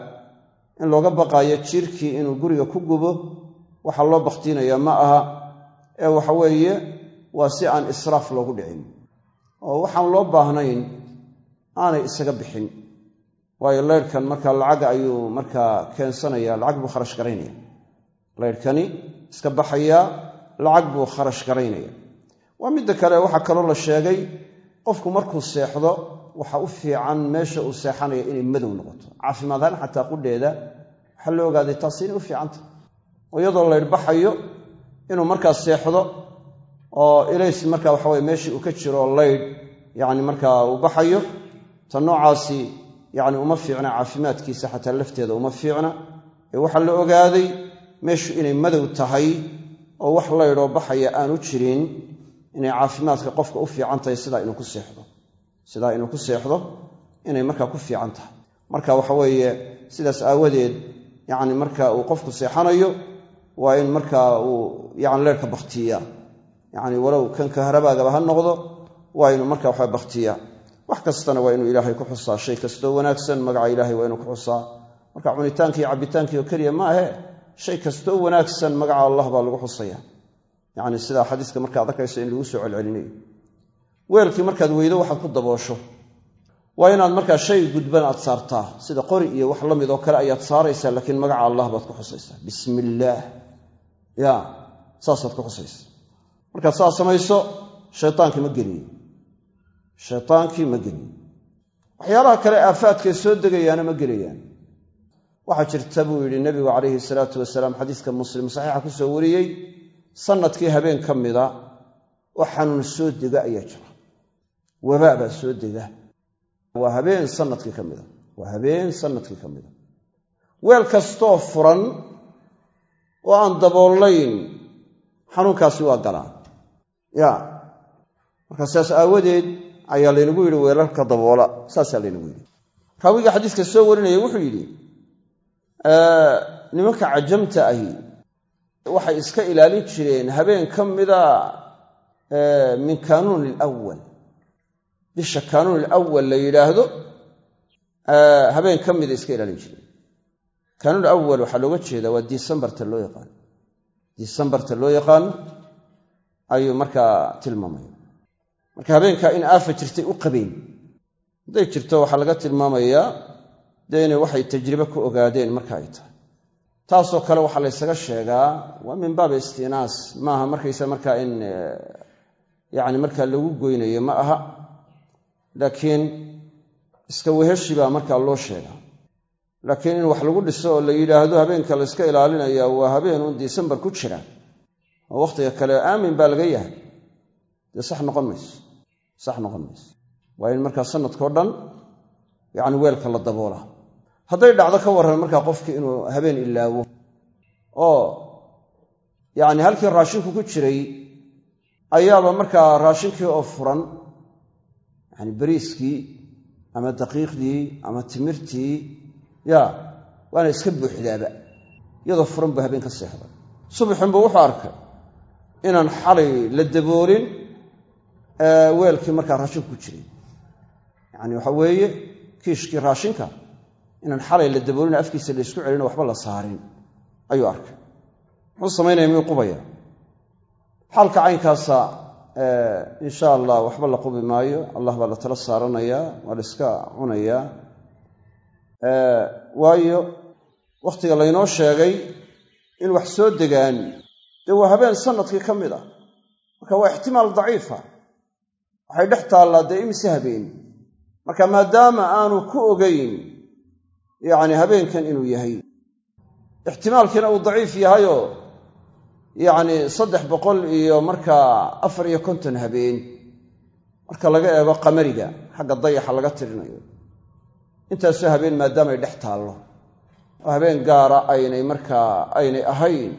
in looga baqaayo jiirkii inuu guriga ku gubo waxaa loo bakhtiinaya ma aha. Ee waxa weeye waa si aan israaf loogu dhicin. Oo waxaan loo baahnayn aanay isaga bixin. Waayo laydhkan markaa lacag ayuu markaa keensanaya lacag buu kharash garaynaya. Laydhkani iska baxayaa lacag buu kharash garaynaya. Waa midda kale waxaa kaloo la sheegay qofku markuu seexdo waxa u fiican meesha uu seexanaya inay madow noqoto. Caafimaadhaan xataa qudheeda waxaa la ogaaday taasi inay u fiicantah oo iyadoo laydhbaxayo inuu markaa seexdo oo ilays marka waxaweye meeshii uu ka jiro laydh yacni markaa uu baxayo ta noocaasi yacni uma fiicna caafimaadkiisa xataa lafteeda uma fiicna. Ee waxaa la ogaaday meeshu inay madow tahay oo wax laydhoo baxaya aanu jirin inay caafimaadka qofka u fiican tahay sidaa inuu ku seexdo sidaa inuu ku seexdo inay markaa ku fiican tahay. Marka waxa weeye sidaas aawadeed yacni marka uu qofku seexanayo waa in markaa uu yani leerhka bakhtiiyaa yacni walow kan kahrabaagaba ha noqdo waa inuu marka waxa bakhtiyaa wax kastana waa inuu ilaahay ku xusaa. Shay kastoo wanaagsan magaca ilaahay waa inuu ku xusaa. Marka cunitaankii iyo cabbitaankii oo keliya ma ahe shay kastoo wanaagsan magaca allah baa lagu xusaya. Yacni sidaa xadiiska markaad arkayso in lagu soo celcelinayo weelkii markaad weydo waxaad ku daboosho. Waa inaad markaa shay gudban aad saartaa. Sida qori iyo wax la mid oo kale ayaad saaraysaa laakiin magaca allah baad ku xusaysaa. Bismi illaah ya saasaad ku xusaysa. Markaad saa samayso shaytaankii ma geliyo shaytaankii ma geliyo waxyaalaha kale aafaadkay soo degayaana ma gelayaan. Waxaa jirta buu yidhi nebigu calayhi salaatu wasalaam xadiiska muslim saxiixa ku soo wariyey sannadkii habeen ka mida oo xanuun soo dega ayaa jira. Wabaa baa soo dega. Waa habeen sannadkii ka mida. Waa habeen sannadkii ka mida. Weel kastoo furan oo aan daboolayn. Xanuunkaasi waa galaan ya. Marka saas aawadeed ayaa laynagu yidhi weelalka daboola saasaa laynagu yidhi. Raawiga xadiiska soo warinaya wuxuu yidhi nimanka cajamta ahi waxay iska ilaalin jireen habeen ka mida min kaanuun ilawal bisha kaanuun ilawal la yidhaahdo habeen ka mida iska ilaalin jireen kaanuun awal waxaa looga jeedaa waa disembarta loo yaqaano disembarta loo yaqaano ayuu markaa tilmaamaya. Marka habeenkaa in aafa jirtay u qabeen. Hadday jirto waxaa laga tilmaamayaa dee inay waxay tajribe ku ogaadeen marka ay tahay. Taasoo kale waxaa laysaga sheegaa waa min baabi istinaas. Maaha markaysa markaa in yani markaa lagu goynayo ma aha. Laakiin iska weheshi baa markaa loo sheegaa laakiin in wax lagu dhiso oo la yidhaahdo habeenka layska ilaalinaya waa habeenun disembar ku jira. Oo wakhtiga kale aamin baa laga yahay. Dee sax noqon mayso? Sax noqon mayso. Waa in markaa sanadkao dhan yacni weelka la daboolaa hadday dhacdo ka warran markaa qofki inuu habeen ilaawo. Oo yacni halkii raashinku ku jiray ayaaba markaa raashinkii oo furan yacni bariiskii ama daqiiqdii ama timirtii ya waana iska buuxdaaba iyadoo furan buu habeen ka seexday. Subaxinbuu wuxuu arkay inaan xalay la daboolin weelkii markaa raashinku ku jiray. Yacni waxa weeye kiishkii raashinka inaan xalay la daboolin afkiisa la ysku celino waxba la saarin ayuu arkay. Muxuu samaynaya miyuu qubaya xaalka caynkaasa insha allah waxba la qubi maayo. Allah baa la tala saaranayaa waa la iska cunayaa waayo wakhtiga laynoo sheegay in wax soo degaan dee waa habeen sannadkii ka mid ah. Marka waa ixtimaal daciifa waxay dhex taallaa dee imise habeen. Marka maadaama aanu ku ogayn yacni habeenkan inuu yahay. Ixtimaalkiina uu daciif yahayoo yacni saddex boqol iyo markaa afar iyo konton habeen. Marka laga eego qamariga xagga dayaxa laga tirinayo intaasoo habeen maadaamay dhex taallo oo habeen gaara aynay markaa aynay ahayn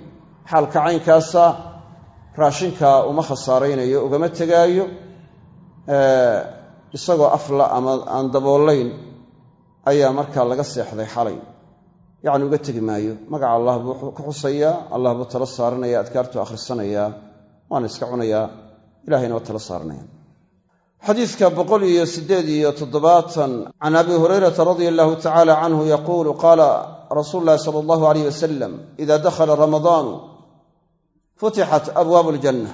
xaalka caynkaasa raashinka uma khasaaraynayo ugama tegaayo isagoo afla ama aan daboolayn ayaa markaa laga seexday xalay. Yacni uga tegi maayo magaca allah buu ku xusayaa allah buu tala saaranaya adkaartu akhrisanayaa waana iska cunayaa ilahayna waa tala saaranaya xadiidka boqol iyo siddeed iyo toddobaatan can abi hurayrata radia allahu tacala canhu yaquulu qaala rasuulu llahi sala allahu alayh wasalam ida dakhala ramadaanu futixat abwaabu aljanna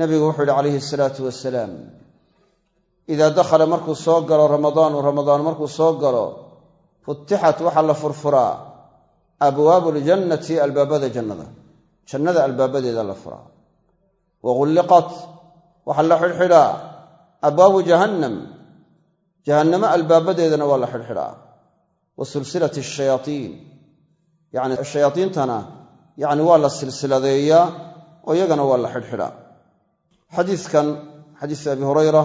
nabigu wuxuu yihi calayhi asalaatu wasalaam idaa dakhala markuu soo galo ramadaanu ramadaan markuu soo galo futixat waxaa la furfuraa abwaabu ljannati albaabada jannada. Jannada albaabadeeda la abwaabu jahannam. Jahannamo albaabadeedana waa la xidhxidhaa. Wa silsilat ashayaatiin yacni shayaadiintana yacni waa la silsiladeeyaa oo iyagana waa la xidhxidhaa. Xadiidkan xadiis abi hurayra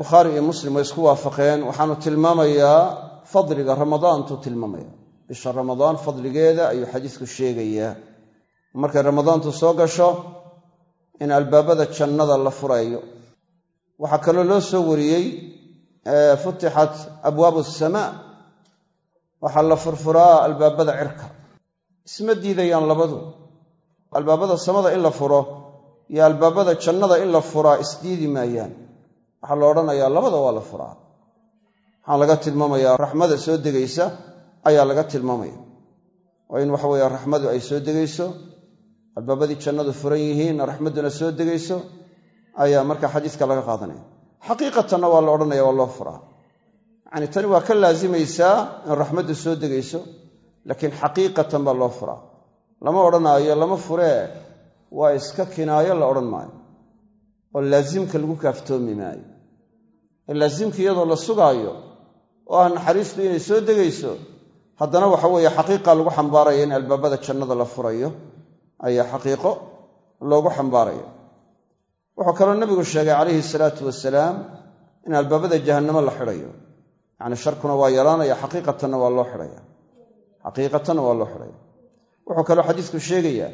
bukhaari iyo muslim way isku waafaqeen. Waxaanu tilmaamayaa fadliga ramadaantu tilmaamaya. Bisha ramadaan fadligeeda ayuu xadiisku sheegayaa. Markay ramadaantu soo gasho in albaabada jannada la furayo waxaa kaloo loo soo wariyey futixat abwaabu asamaa waxaa la furfuraa albaabada cirka. Isma diidayaan labadu. Albaabada samada in la furo iyo albaabada jannada in la furaa isdiidi maayaan. Waxaa la odhanayaa labada waa la furaa. Waxaa laga tilmaamayaa raxmada soo degaysa ayaa laga tilmaamaya. Waa in waxa weeye raxmadu ay soo degayso albaabadii jannadu furan yihiin raxmadduna soo degayso ayaa marka xadiiska laga qaadanaya. Xaqiiqatanna waa la odhanaya waa loo furaa. Yacni tani waa ka laasimaysaa in raxmaddu soo degayso laakiin xaqiiqatan baa loo furaa. Lama odhanaayo lama furee waa iska kinaayo la odhan maayo. Oo laasimka lagu kaaftoomi maayo. Laasimka iyadoo la sugaayo oo ah naxariistu inay soo degayso haddana waxa weeye xaqiiqa lagu xambaaraya in albaabada jannada la furayo ayaa xaqiiqo loogu xambaaraya wuxuu kaloo nabigu sheegay calayhi salaatu wasalaam in albaabada jahannamo la xidhayo. Yacni sharkuna waa yaraanaya xaqiiqatanna waa loo xidhaya. Xaqiiqatanna waa loo xidhaya. Wuxuu kaloo xadiisku sheegayaa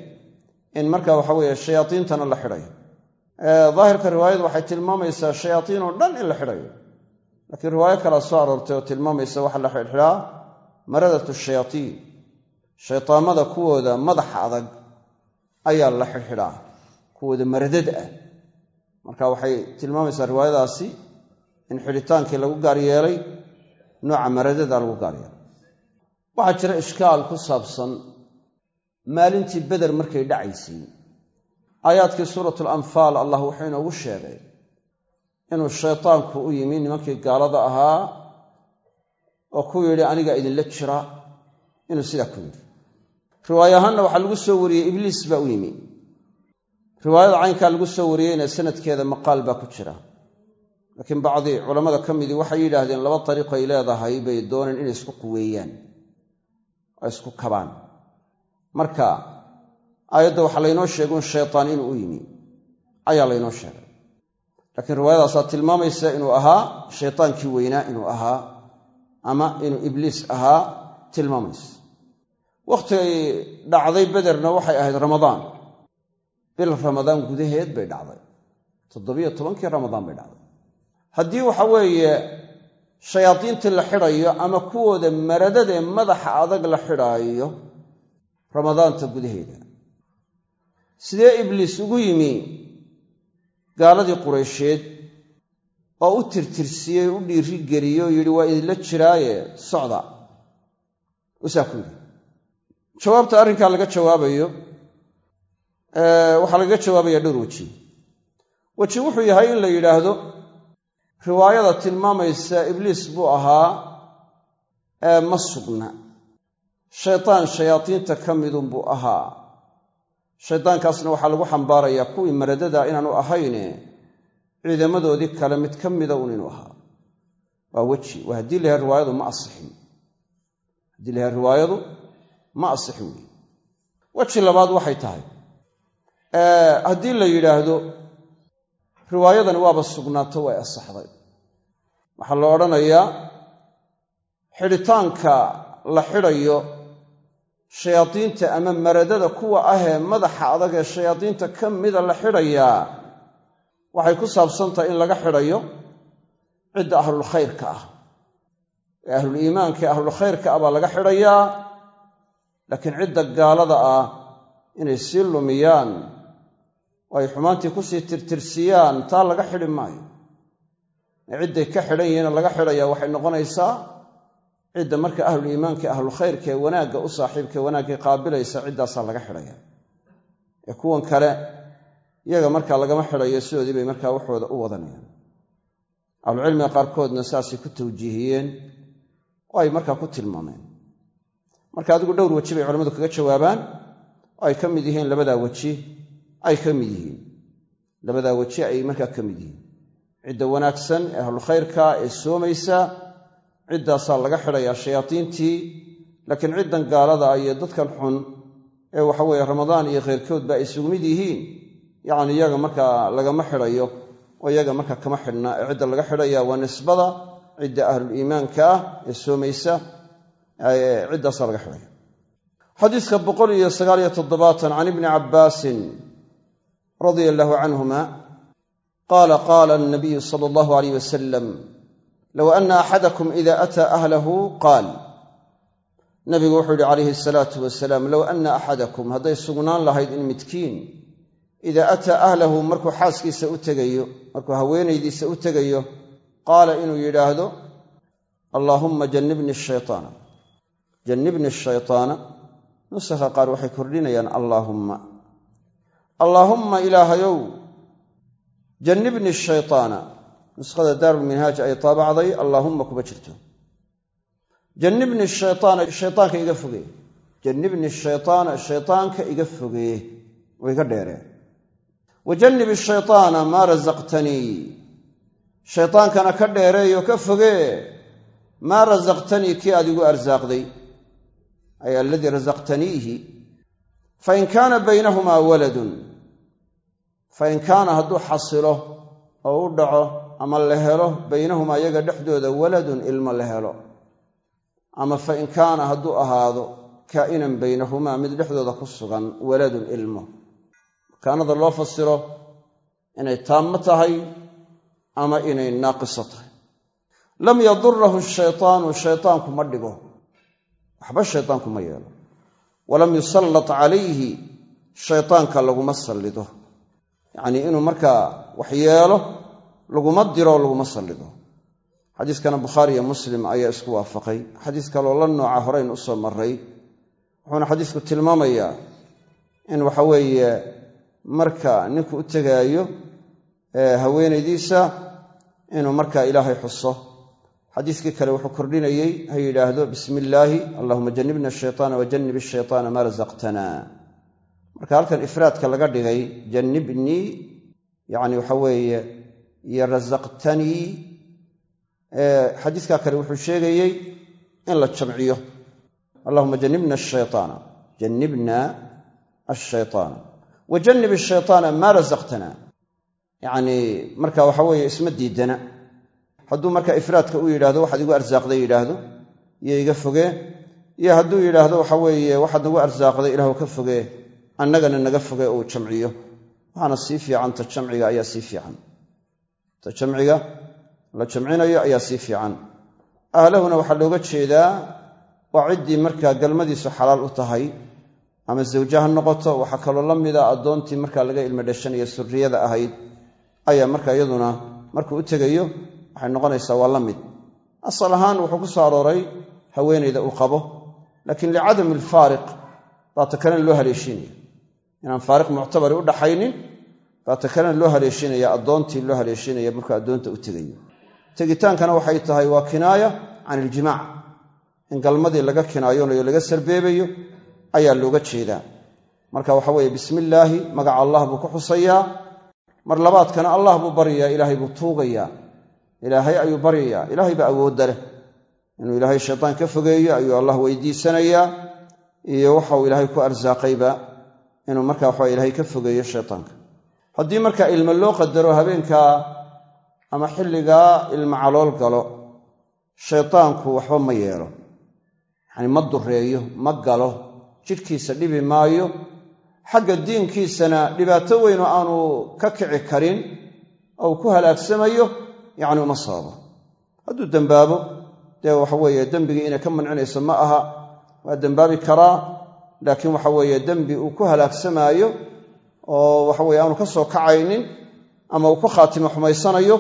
in marka waxa weeye shayaadiintana la xidhayo. Daahirka riwaayadu waxay tilmaamaysaa shayaaiin oo dhan in la xidhayo. Laakiin riwaayo kalea soo aroortay oo tilmaamaysa waxa la xidhxidhaa maradatu shayaaiin shaytaamada kuwooda madaxa adag ayaa la xidhxidhaa kuwooda maradad ah marka waxay tilmaamaysaa riwaayadaasi in xidhitaankii lagu gaar yeelay nooca maradada lagu gaar yeelay. Waxaa jira ishkaal ku saabsan maalintii beder markay dhacaysay aayaadkii suuratu alanfaal allah wuxuu inoogu sheegay inuu shaytaanku u yimi nimankii gaalada ahaa oo ku yidhi aniga idinla jira inuu sidaa ku yidhi. Riwaaya ahaanna waxaa lagu soo wariyey ibliis baa u yimi riwaayada caynkaa lagu soo wariyeyna sanadkeeda maqaal baa ku jira. Laakiin bacdi culammada ka midii waxay yidhaahdeen laba dariiq ay leedahay bay dooneen inay isku quweeyaan oo isku kabaan. Marka aayadda waxaa laynoo sheegay un shaytaan inuu u yimi. Ayaa laynoo sheegay. Laakiin riwaayadaasaa tilmaamaysa inuu ahaa shaytaankii weynaa inuu ahaa ama inuu ibliis ahaa tilmaamaysa. Wakhtigay dhacday bederna waxay ahayd ramadaan bil ramadaan gudaheed bay dhacday. Toddobiyo tobankii ramadaan bay dhacday. Haddii waxa weeye shayaadiintii la xidhayo ama kuwooda maradadee madaxa adag la xidhaayo ramadaanta gudaheeda. Sidee ibliis ugu yimi gaaladii qureysheed oo u tirtirsiyey u dhiirigeliyey oo yidhi waa idinla jiraaye socda. Usaa ku yidhi jawaabta arrinkaa laga jawaabayo waxaa lagaga jawaabaya dhowr weji. Weji wuxuu yahay in la yidhaahdo riwaayada tilmaamaysa ibliis buu ahaa ee ma sugna. Shaytaan shayaadiinta ka midunbuu ahaa. Shaydaankaasna waxaa lagu xambaarayaa kuwii maradada inaanu ahayne ciidamadoodii kale mid ka mida un inuu ahaa. Waa weji. Waa haddii la yahay riwaayadu ma asixin. Haddii la yahay riwaayadu ma asixin. Weji labaad waxay tahay haddii la yidhaahdo riwaayadani waaba sugnaato way asaxday waxaa la odhanayaa xidhitaanka la xidhayo shayaadiinta ama maradada kuwa ahee madaxa adag ee shayaadiinta ka mida la xidhayaa waxay ku saabsan tahay in laga xidhayo cidda ahlulkhayrka ah. Ee ahluliimaanka ee ahlulkhayrka ah baa laga xidhayaa laakiin cidda gaalada ah inay sii lumiyaan oo ay xumaantii ku sii tirtirsiyaan taa laga xidhi maayo. Cidday ka xidhan yihiina laga xidhayaa waxay noqonaysaa cidda marka ahluliimaanka ahlulkhayrka ee wanaagga u saaxiibka ee wanaagga qaabilaysa ciddaasaa laga xidhaya. Ee kuwan kale iyaga markaa lagama xidhayo sidoodii bay markaa waxooda u wadanayaan. Ahlucilmiga qaarkoodna saasay ku tawjiihiyeen oo ay markaa ku tilmaameen. Marka adigu dhowr weji bay culamadu kaga jawaabaan oo ay ka mid yihiin labadaa weji ay ka mid yihiin. Labadaa weji ay markaa ka mid yihiin. Cidda wanaagsan ee ahlulkhayrka ee soomaysa ciddaasaa laga xidhayaa shayaadiintii laakiin ciddan gaalada iyo dadkan xun ee waxaweeye ramadaan iyo khayrkoodba ay isugu mid yihiin. Yacni iyaga markaa lagama xidhayo oo iyaga markaa kama xidhna. Ee cidda laga xidhaya waa nisbada cidda ahluliimaanka ah ee soomaysa ciddaasaa laga xidhaya. Xadiiska boqol iyo sagaaliyo toddobaatan can ibni cabbaasin radia allaahu canhuma qaala qaala anabiyu sala allahu alayh wasalam low ana axadakum ida ataa ahlahu qaal nabigu wuxuu yihi calayhi asalaatu wasalaam low ana axadakum hadday sugnaan lahayd in midkiin idaa ataa ahlahu markuu xaaskiisa u tegayo markuu haweenaydiisa u tegayo qaala inuu yidhaahdo allaahumma jannibni shaytaana. Jannibni shaytaana nusakha qaar waxay kordhinayaan allaahumma allaahumma ilaahayow jannibni shaytaana. Nuskhada daarulminhaaj ay taabacday allaahumma kuma jirto. Jannibni shaytaana shaytaanka iga fogee jannibni shaytaana shaytaanka iga fogee oo iga dheeree wajannib shaytaana maa rasaqtanii shaytaankana ka dheereeyo ka fogee maa rasaqtanii kii aad igu arsaaqday? Ay aladii rasaqtaniihi fain kaana baynahumaa waladun fain kaana hadduu xasilo oo u dhaco ama la helo baynahumaa iyaga dhexdooda waladun ilmo la helo. Ama fain kaana hadduu ahaado kaa'inan baynahumaa mid dhexdooda ku sugan waladun ilmo. Kaanada loo fasiro inay taammo tahay ama inay naaqiso tahay. Lam yadurahu shaytaanu shaytaanku ma dhigo. Waxba shaytaanku ma yeelo. Walam yusallat calayhi shaytaanka laguma sallido yacnii inuu markaa wax yeelo laguma diro laguma sallido. Xadiiskana bukhaari iyo muslim ayaa isku waafaqay. Xadiis kaloo la nooca horeyn u soo maray wuxuuna xadiisku tilmaamayaa in waxa weeye marka ninku u tegaayo haweenaydiisa inuu markaa ilaahay xuso. Xadiiskii kale wuxuu kordhinayey ha yidhaahdo bismi illaahi allahuma jannibna ashaytaana wajannib ashaytaana maa rasaqtana marka halkan ifraadka laga dhigay jannibnii yacni waxa weeye iyo rasaqtanii xadiiskaa kale wuxuu sheegayey in la jamciyo. Allahuma jannibna ashaytaana jannibna ashaytaana wajannib ashaytaana maa rasaqtana yacnii marka waxa weeye isma diidana. Hadduu marka ifraadka u yidhahdo waxaad igu arsaaqday yidhaahdo iyo iga fogee iyo hadduu yidhaahdo waxa weeye waxaad nagu arsaaqday ilaahu ka fogee annagana naga fogee uu jamciyo. Waxaana sii fiican ta ayaa sii fiican. Ta la jamcinayo ayaa sii fiican. Ahlahuna waxaa looga jeedaa waa ciddii markaa galmadiisu xalaal u tahay ama zawje ha noqoto waxaa kaloo la mida addoontii markaa laga ilmo dhashanaya surriyada ahayd ayaa marka iyaduna markuu u tegayo waxay noqonaysaa waa la mid. Asal ahaan wuxuu ku soo arooray haweenayda uu qabo laakiin licadami alfaariq baa ta kalena loo haleeshiinaya inaan faariq muctabari u dhaxaynin baata kalena loo haleeshinaya addoontii loo haleeshinaya markuu addoonta u tegayo. Tegitaankana waxay tahay waa kinaaya can iljimaac in galmadii laga kinaayonayo laga sarbeebayo ayaa looga jeedaa. Marka waxa weeye bismillaahi magaca allah buu ku xusayaa. Mar labaadkana allah buu baryayaa ilaahay buu tuugayaa. Ilaahay ayuu baryayaa ilaahay baa awoodda leh. Inuu ilaahay shaytaan ka fogeeyo ayuu allah weydiisanayaa. Iyo waxauu ilaahay ku arsaaqayba inuu marka waxa ilaahay ka fogeeyo shaytaanka. Haddii marka ilmo loo qadaro habeenkaa ama xilligaa ilmo calool galo shaytaanku waxba ma yeelo. Yacni ma dureeyo ma galo jidhkiisa dhibi maayo xagga diinkiisana dhibaato weyn oo aanu ka kici karin ou ku halaagsamayo yacni uma sababo hadduu dembaabo dee waxa weeye dembigii inay ka mancinayso ma aha waa dembaabi karaa laakiin waxa weeye dembi uu ku halaagsamaayo oo waxaweye aanu ka soo kacaynin ama uu ku khaatimo xumaysanayo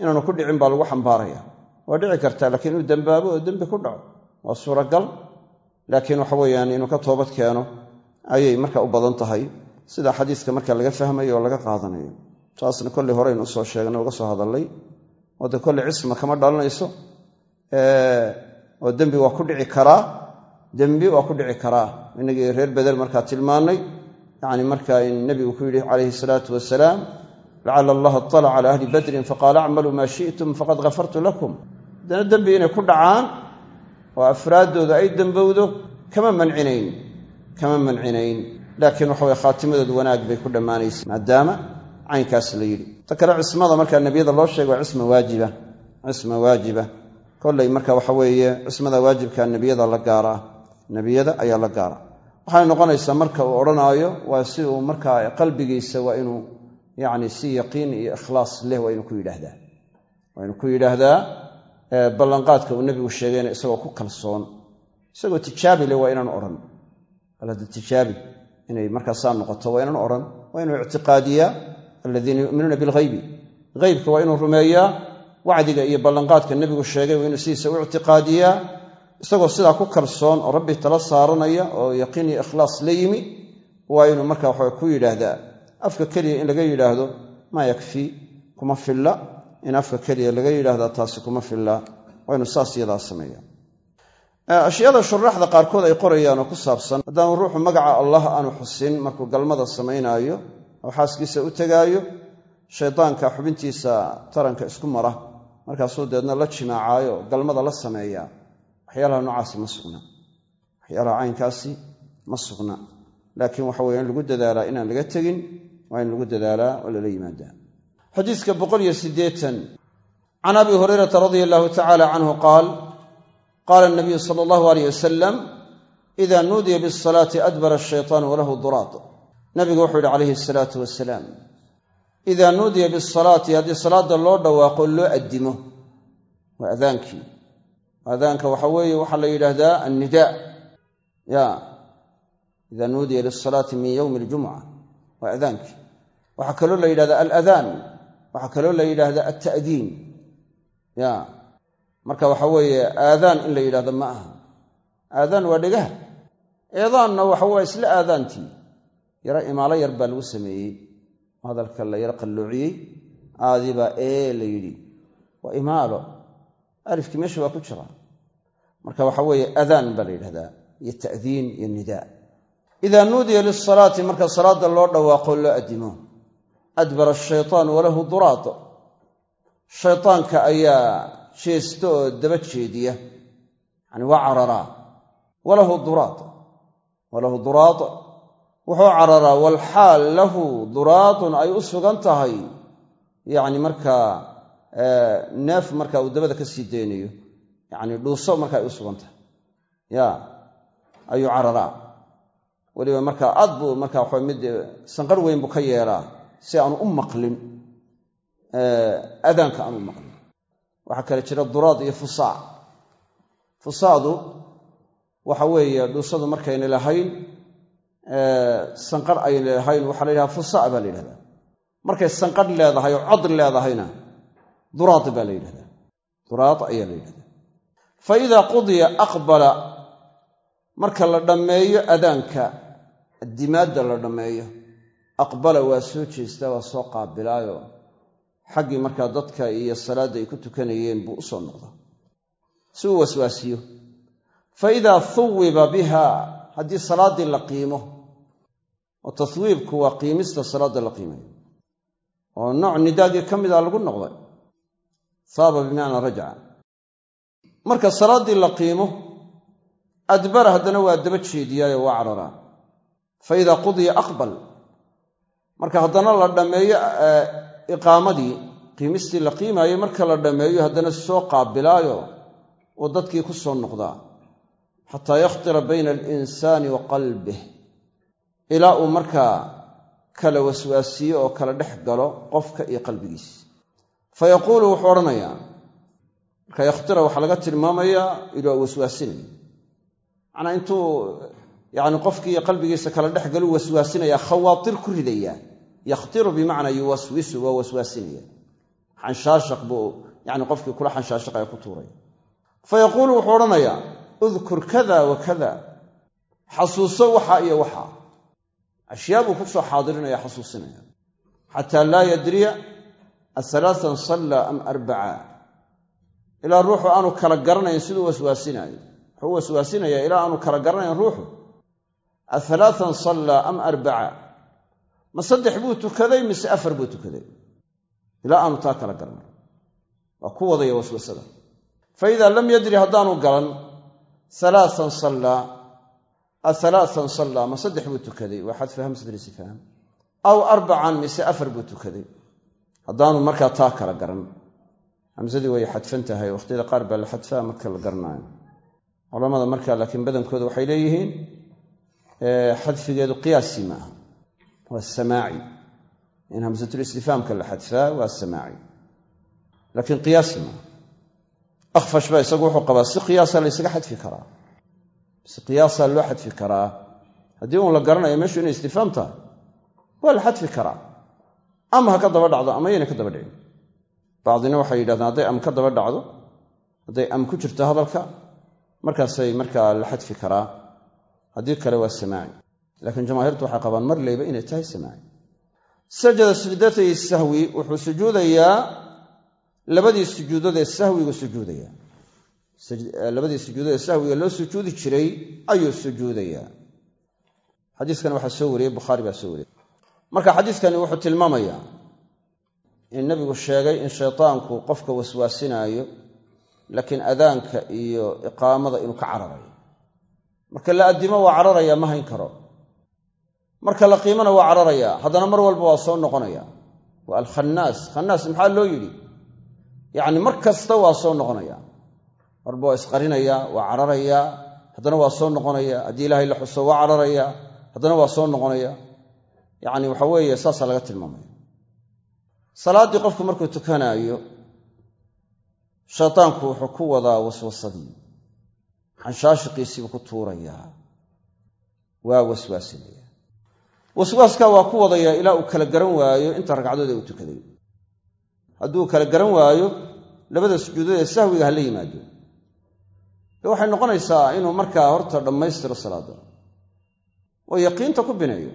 inaanu ku dhicin baa lagu xambaaraya. Waa dhici kartaa lakiin inuu dembaabo oo dembi ku dhaco waa suuragal. Laakiin waxa weeyaan inuu ka toobad keeno ayay marka u badan tahay. Sida xadiiska marka laga fahmayo oo laga qaadanayo taasna kolley horeynu u soo sheegnay uga soo hadallay. Dee kolley cisma kama dhalanayso. Oo dembi waa ku dhici karaa. Dembi waa ku dhici karaa inagii reer beder markaa tilmaannay yacni marka in nebigu ku yidhi calayhi salaatu wasalaam lacala allaha atalaca cala ahli badrin faqaala acmaluu maa shi'tum faqad ghafartu lakum. Haddana dembi inay ku dhacaan oo afraaddooda ay dembowdo kama mancinayn kama mancinayn. Laakiin waxa weye khaatimadoodu wanaag bay ku dhammaanaysa maadaama caynkaas la yidhi. Ta kale cismada markaa nebiyada loo sheega waa cisma waajiba cisma waajiba. Kolley marka waxa weeye cismada waajibka nebiyada la gaaraa nebiyada ayaa la gaara. Waxay noqonaysaa marka uu odhanaayo waa si uu markaa qalbigiisa waa inuu yacni si yaqiin iyo ikhlaas leh waa inuu ku yidhaahdaa. Waa inuu ku yidhaahdaa ballanqaadka uu nebigu sheegayna isagoo ku kalsoon. Isagoo tijaabi leh waa inaanu odhan. Alada tijaabi inay markaasaa noqoto waa inaanu odhan. Waa inuu ictiqaadiyaa aladiina yu'minuuna bilghaybi. Haybka waa inuu rumeeyaa. Wacdiga iyo ballanqaadka nebigu sheegay waa inuu sidiisa u ictiqaadiyaa isagoo sidaa ku kalsoon oo rabbi tala saaranaya oo yaqiin iyo ikhlaas la yimi waa inuu marka waxa ku yidhaahdaa afka keliya in laga yidhaahdo maa yakfii kuma filla. In afka keliya laga yidhaahdaa taasi kuma filla. Waa inuu saas iyadaa sameeya ashyaada shuraaxda qaarkood ay qorayaan oo ku saabsan haddaanu ruuxu magaca allah aanu xusin markuu galmada samaynaayo oo xaaskiisa u tegaayo shaydaanka xubintiisa taranka isku mara. Markaasuu deedna la jimaacaayo galmada la sameeyaa waxyaalaha noocaasi ma sugna. Waxyaalaha caynkaasi ma sugna. Laakiin waxa weye in lagu dadaalaa inaan laga tegin waa in lagu dadaalaa oo lala yimaadaa xadiiska can abi hurayrata radia allahu tacala canhu qaal qaala nabiyu sala allahu aleyh wasalam ida nuudiya bisalaati adbara ashaytaanu walahu duraad. Nabigu wuxuu yidhi calayhi asalaatu wasalaam idaa nuudiya bisalaati haddii salaadda loo dhawaaqo loo addimo. Waa adaankii aadaanka waxa weeye waxaa la yidhaahdaa annidaa ya. Idaa nuudiya lisalaati min yowmi aljumca waa adaankii waxaa kaloo la yidhahdaa aladaan waxaa kaloo la yidhaahdaa alta'diin ya. Marka waxa weeye aadaan in la yidhahdo ma aha. Aadaan waa dhegaha eedaanna waxa waa isla aadaantii yaro imaalo yar baa lagu sameeyey. Hadalka la yaro qalloociyey. Aadibaa ee la yidhi. Waa imaalo alifkii meesha waa ku jira marka waxa weeye adaan baa la yidhahdaa iyo ta'diin iyo nidaa idaa nuudiya lisalaati marka salaadda loo dhawaaqo loo addimo adbara ashaytaan walahu duraad shaytaanka ayaa jeesta oo daba jeediya yani waa cararaa walahu duraad walahu duraad wuxuu cararaa walxaal lahu duraadun ay u sugan tahay yacni markaa neef marka uu dabada ka sii daynayo yacni dhuuso marka ay u sugan tahay ya ayuu cararaa. Weliba markaa aad buu marka waxa mid sanqar weyn buu ka yeelaa si aanu u maqlin. Adaanka aanu u maqlin. Waxaa kale jira duraad iyo fusaac fusaacdu waxa weeye dhuusadu markayna lahayn sanqar ayna lahayn waxaa la yidhaha fusaa baa la yidhahdaa. Markay sanqarh leedahay oo cod leedahayna duraad baa la yidhahdaa. Duraad ayaa la yidhahdaa. Fa idaa qudiya aqbala marka la dhammeeyo adaanka addimaadda la dhammeeyo aqbala waa soo jeestaa waa soo qaabilaayo. Xaggii markaa dadka iyo salaadda ay ku tukanayeen buu u soo noqdaa si uu waswaasiyo. Fa idaa thuwiba biha haddii salaaddii la qiimo oo taswiibku waa qiimista salaadda la qiimayo oo nooc nidaagii ka mida lagu noqday saaba bimacnaa rajca marka salaaddii la qiimo adbara haddana waa daba jeediyaayo waa cararaa. Fa idaa qudiya aqbal. Marka haddana la dhammeeyo iqaamadii qiimistii la qiimaayey marka la dhammeeyo haddana soo qaabilaayo oo dadkii ku soo noqdaa. Xataa yakhtira bayna alinsaani wa qalbih ilaa uu markaa kala waswaasiyo oo kala dhex galo qofka iyo qalbigiisa fa yaquulu wuxuu odhanayaa marka yakhtira waxaa laga tilmaamayaa inuu waswaasinayo macnaa intuu yacni qofkii qalbigiisa kala dhex galu waswaasinaya khawaatir ku ridayaa yakhtiru bimacnaa yuwaswisu waa waswaasinaya xanshaashaq buu yani qofkii kula xanshaashaqaya ku tuuraya fa wuxuu odhanayaa udkur kada wa kada xasuuso waxa iyo waxa ashyaa buu ku soo xaadirinaya xasuusinaya xataa laa yadriya aalaaan salla am arbaca. Ilaa ruuxu aanu kala garanayn siduu waswaasinaayo wuxuu u waswaasinayaa ilaa aanu kala garanayn ruuxu. Aalaaan salla am arbaca. Ma saddex buu tukaday mise afar buu tukaday? Ilaa aanu taa kala garanayn. Waa ku wadaya waswasada fa idaa lam yadri haddaanu galan alaaan sallaa aalaaan sallaa ma saddex buu tukaday? Waa xadfu hamsatlistifhaam aw arbacan mise afar buu tukaday haddaanu markaa taa kala garan. Hamsadii way xadfan tahay wakhtiyada qaar baa la xadfaa marka la garanaayo culamada markaa laakiin badankooda waxay leeyihiin xadfigeedu qiyaasi maaha waa samaaci. In hamsatulistifhaamka la xadfaa waa samaaci. Laakiin qiyaasi maaha akhfash baa isagu wuxuu qabaa si qiyaasa la ysaga xadfi karaa. Si qiyaasaa loo xadfi karaa haddii uun la garanayo meeshu inay istifhaam tahay waa la xadfi karaa ama ha ka daba dhacdo ama yayna ka daba dhicin. Bacdina waxay yidhahdeen hadday am ka daba dhacdo hadday am ku jirto hadalka markaasay markaa la xadfi karaa. Haddii kale waa samaaci. Laakiin jamaahiirtu waxay qabaan mar leyba inay tahay samaaci. Sajada sujuudatay sahwi wuxuu sujuudayaa labadii sujuudood ee sahwigu sujuudaya labadii sujuudood ee sahwiga loo sujuudi jiray ayuu sujuudayaa. Xadiiskan waxaa soo wariyey bukhaari baa soo wariyey marka xadiiskani wuxuu tilmaamayaa in nabigu sheegay in shaytaanku qofka waswaasinaayo laakiin adaanka iyo iqaamada inuu ka cararayo. Marka la addimo waa cararaya ma hayn karo. Marka la qiimana waa cararaya haddana mar walba waa soo noqonaya. Waa alkhannaas. Khannaas maxaa loo yidhi? Yacni mar kasta waa soo noqonaya. Marba waa isqarinaya waa cararaya. Haddana waa soo noqonaya. Haddii ilaahay la xuso waa cararaya. Haddana waa soo noqonaya yacni waxa weeye saasaa laga tilmaamaya. Salaaddii qofku markuu tukanaayo shaytaanku wuxuu ku wadaa waswasadii. Xanshaashiqiisiibuu ku tuurayaa waa waswaasinaya waswaaskaa waa ku wadayaa ilaa uu kala garan waayo inta ragcadood ee uu tukaday. Hadduu kala garan waayo labada sujuudood ee sahwiga ha la yimaado. Dee waxay noqonaysaa inuu markaa horta dhammaystiro salaadda. Oo yaqiinta ku bineeyo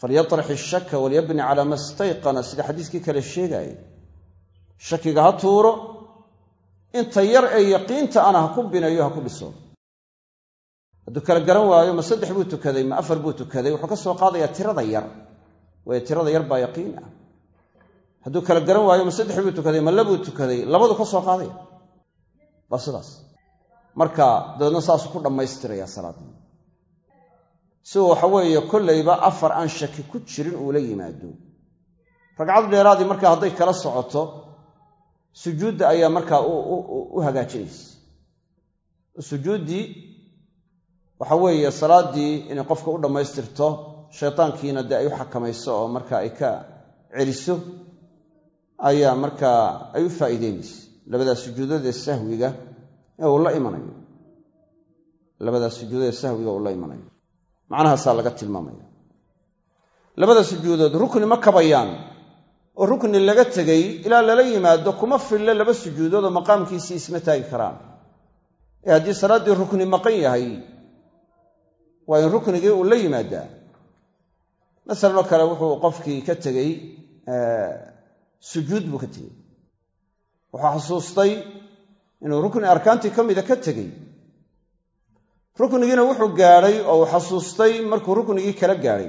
falyatrax ishaka walyabni calaa ma stayqana sida xadiiskii kale sheegaaya shakiga ha tuuro inta yar ee yaqiinta ana ha ku bineeyo ha ku dhiso hadduu kala garan waayo ma saddex buu tukaday ma afar buu tukaday wuxuu ka soo qaadayaa tirada yar waayo tirada yar baa yaqiin ah hadduu kala garan waayo ma saddex buu tukaday ma labuu tukaday labadu ka soo qaadaya waa sidaas marka dabeedna saasuu ku dhammaystiraya salaaddii si uu waxa weeye kollayba afar aan shaki ku jirin uula yimaado. Ragcad dheeraadii markaa hadday kala socoto sujuudda ayaa markaa u hagaajinaysa. Sujuuddii waxa weeye salaaddii inay qofka u dhammaystirto shaytaankiina dee ay u xakamayso oo marka ay ka celiso ayaa markaa ay u faa'iideynaysa. Labadaas sujuudood ee sahwiga ee uu la imanayo. Labadaas sujuudood ee sahwiga uu la imanayo macnahaasaa laga tilmaamaya. Labada sujuudood rukni ma kabayaan oo rukni laga tegay ilaa lala yimaado kuma fille laba sujuudood oo maqaamkiisii isma taagi karaan. Ee haddii salaaddii rukni maqan yahay waa in ruknigii uu la yimaadaa. Masalan oo kale wuxuu qofkii ka tegey sujuud buu ka tegey. Wuxuu xasuustay inuu rukni arkaantii ka mida ka tegey ruknigiina wuxuu gaadhay oo uu xasuustay markuu ruknigii kala gaadhay.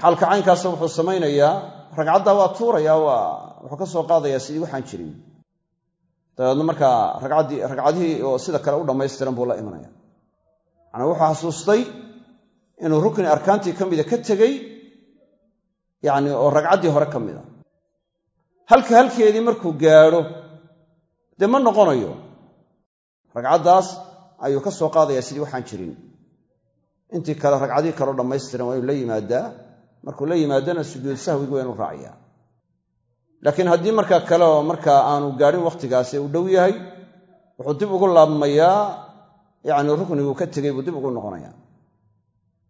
Xaalka caynkaasa wuxuu samaynayaa ragcaddaa waa tuurayaa waa wuxuu ka soo qaadayaa sidii waxaan jirin. Dabeedna markaa ragcaddii ragcadihii oo sida kale u dhammaystiran buu la imanaya. Macnaa wuxuu xasuustay inuu rukni arkaantii ka mida ka tegey yacni oo ragcaddii hore ka mid a halka halkeedii markuu gaadho dee ma noqonayo? Ragcaddaas ayuu ka soo qaadayaa sidii waxaan jirin. Intii kale ragcadihii kaleo dhammaystiran waa inuu la yimaadaa. Markuu la yimaadana sujuud sahwigu waa inuu raaciyaa. Laakiin haddii markaa kale oo markaa aanu gaadhin wakhtigaasi uu dhow yahay wuxuu dib ugu laabmayaa yacni rukniguu ka tegey buu dib ugu noqonayaa.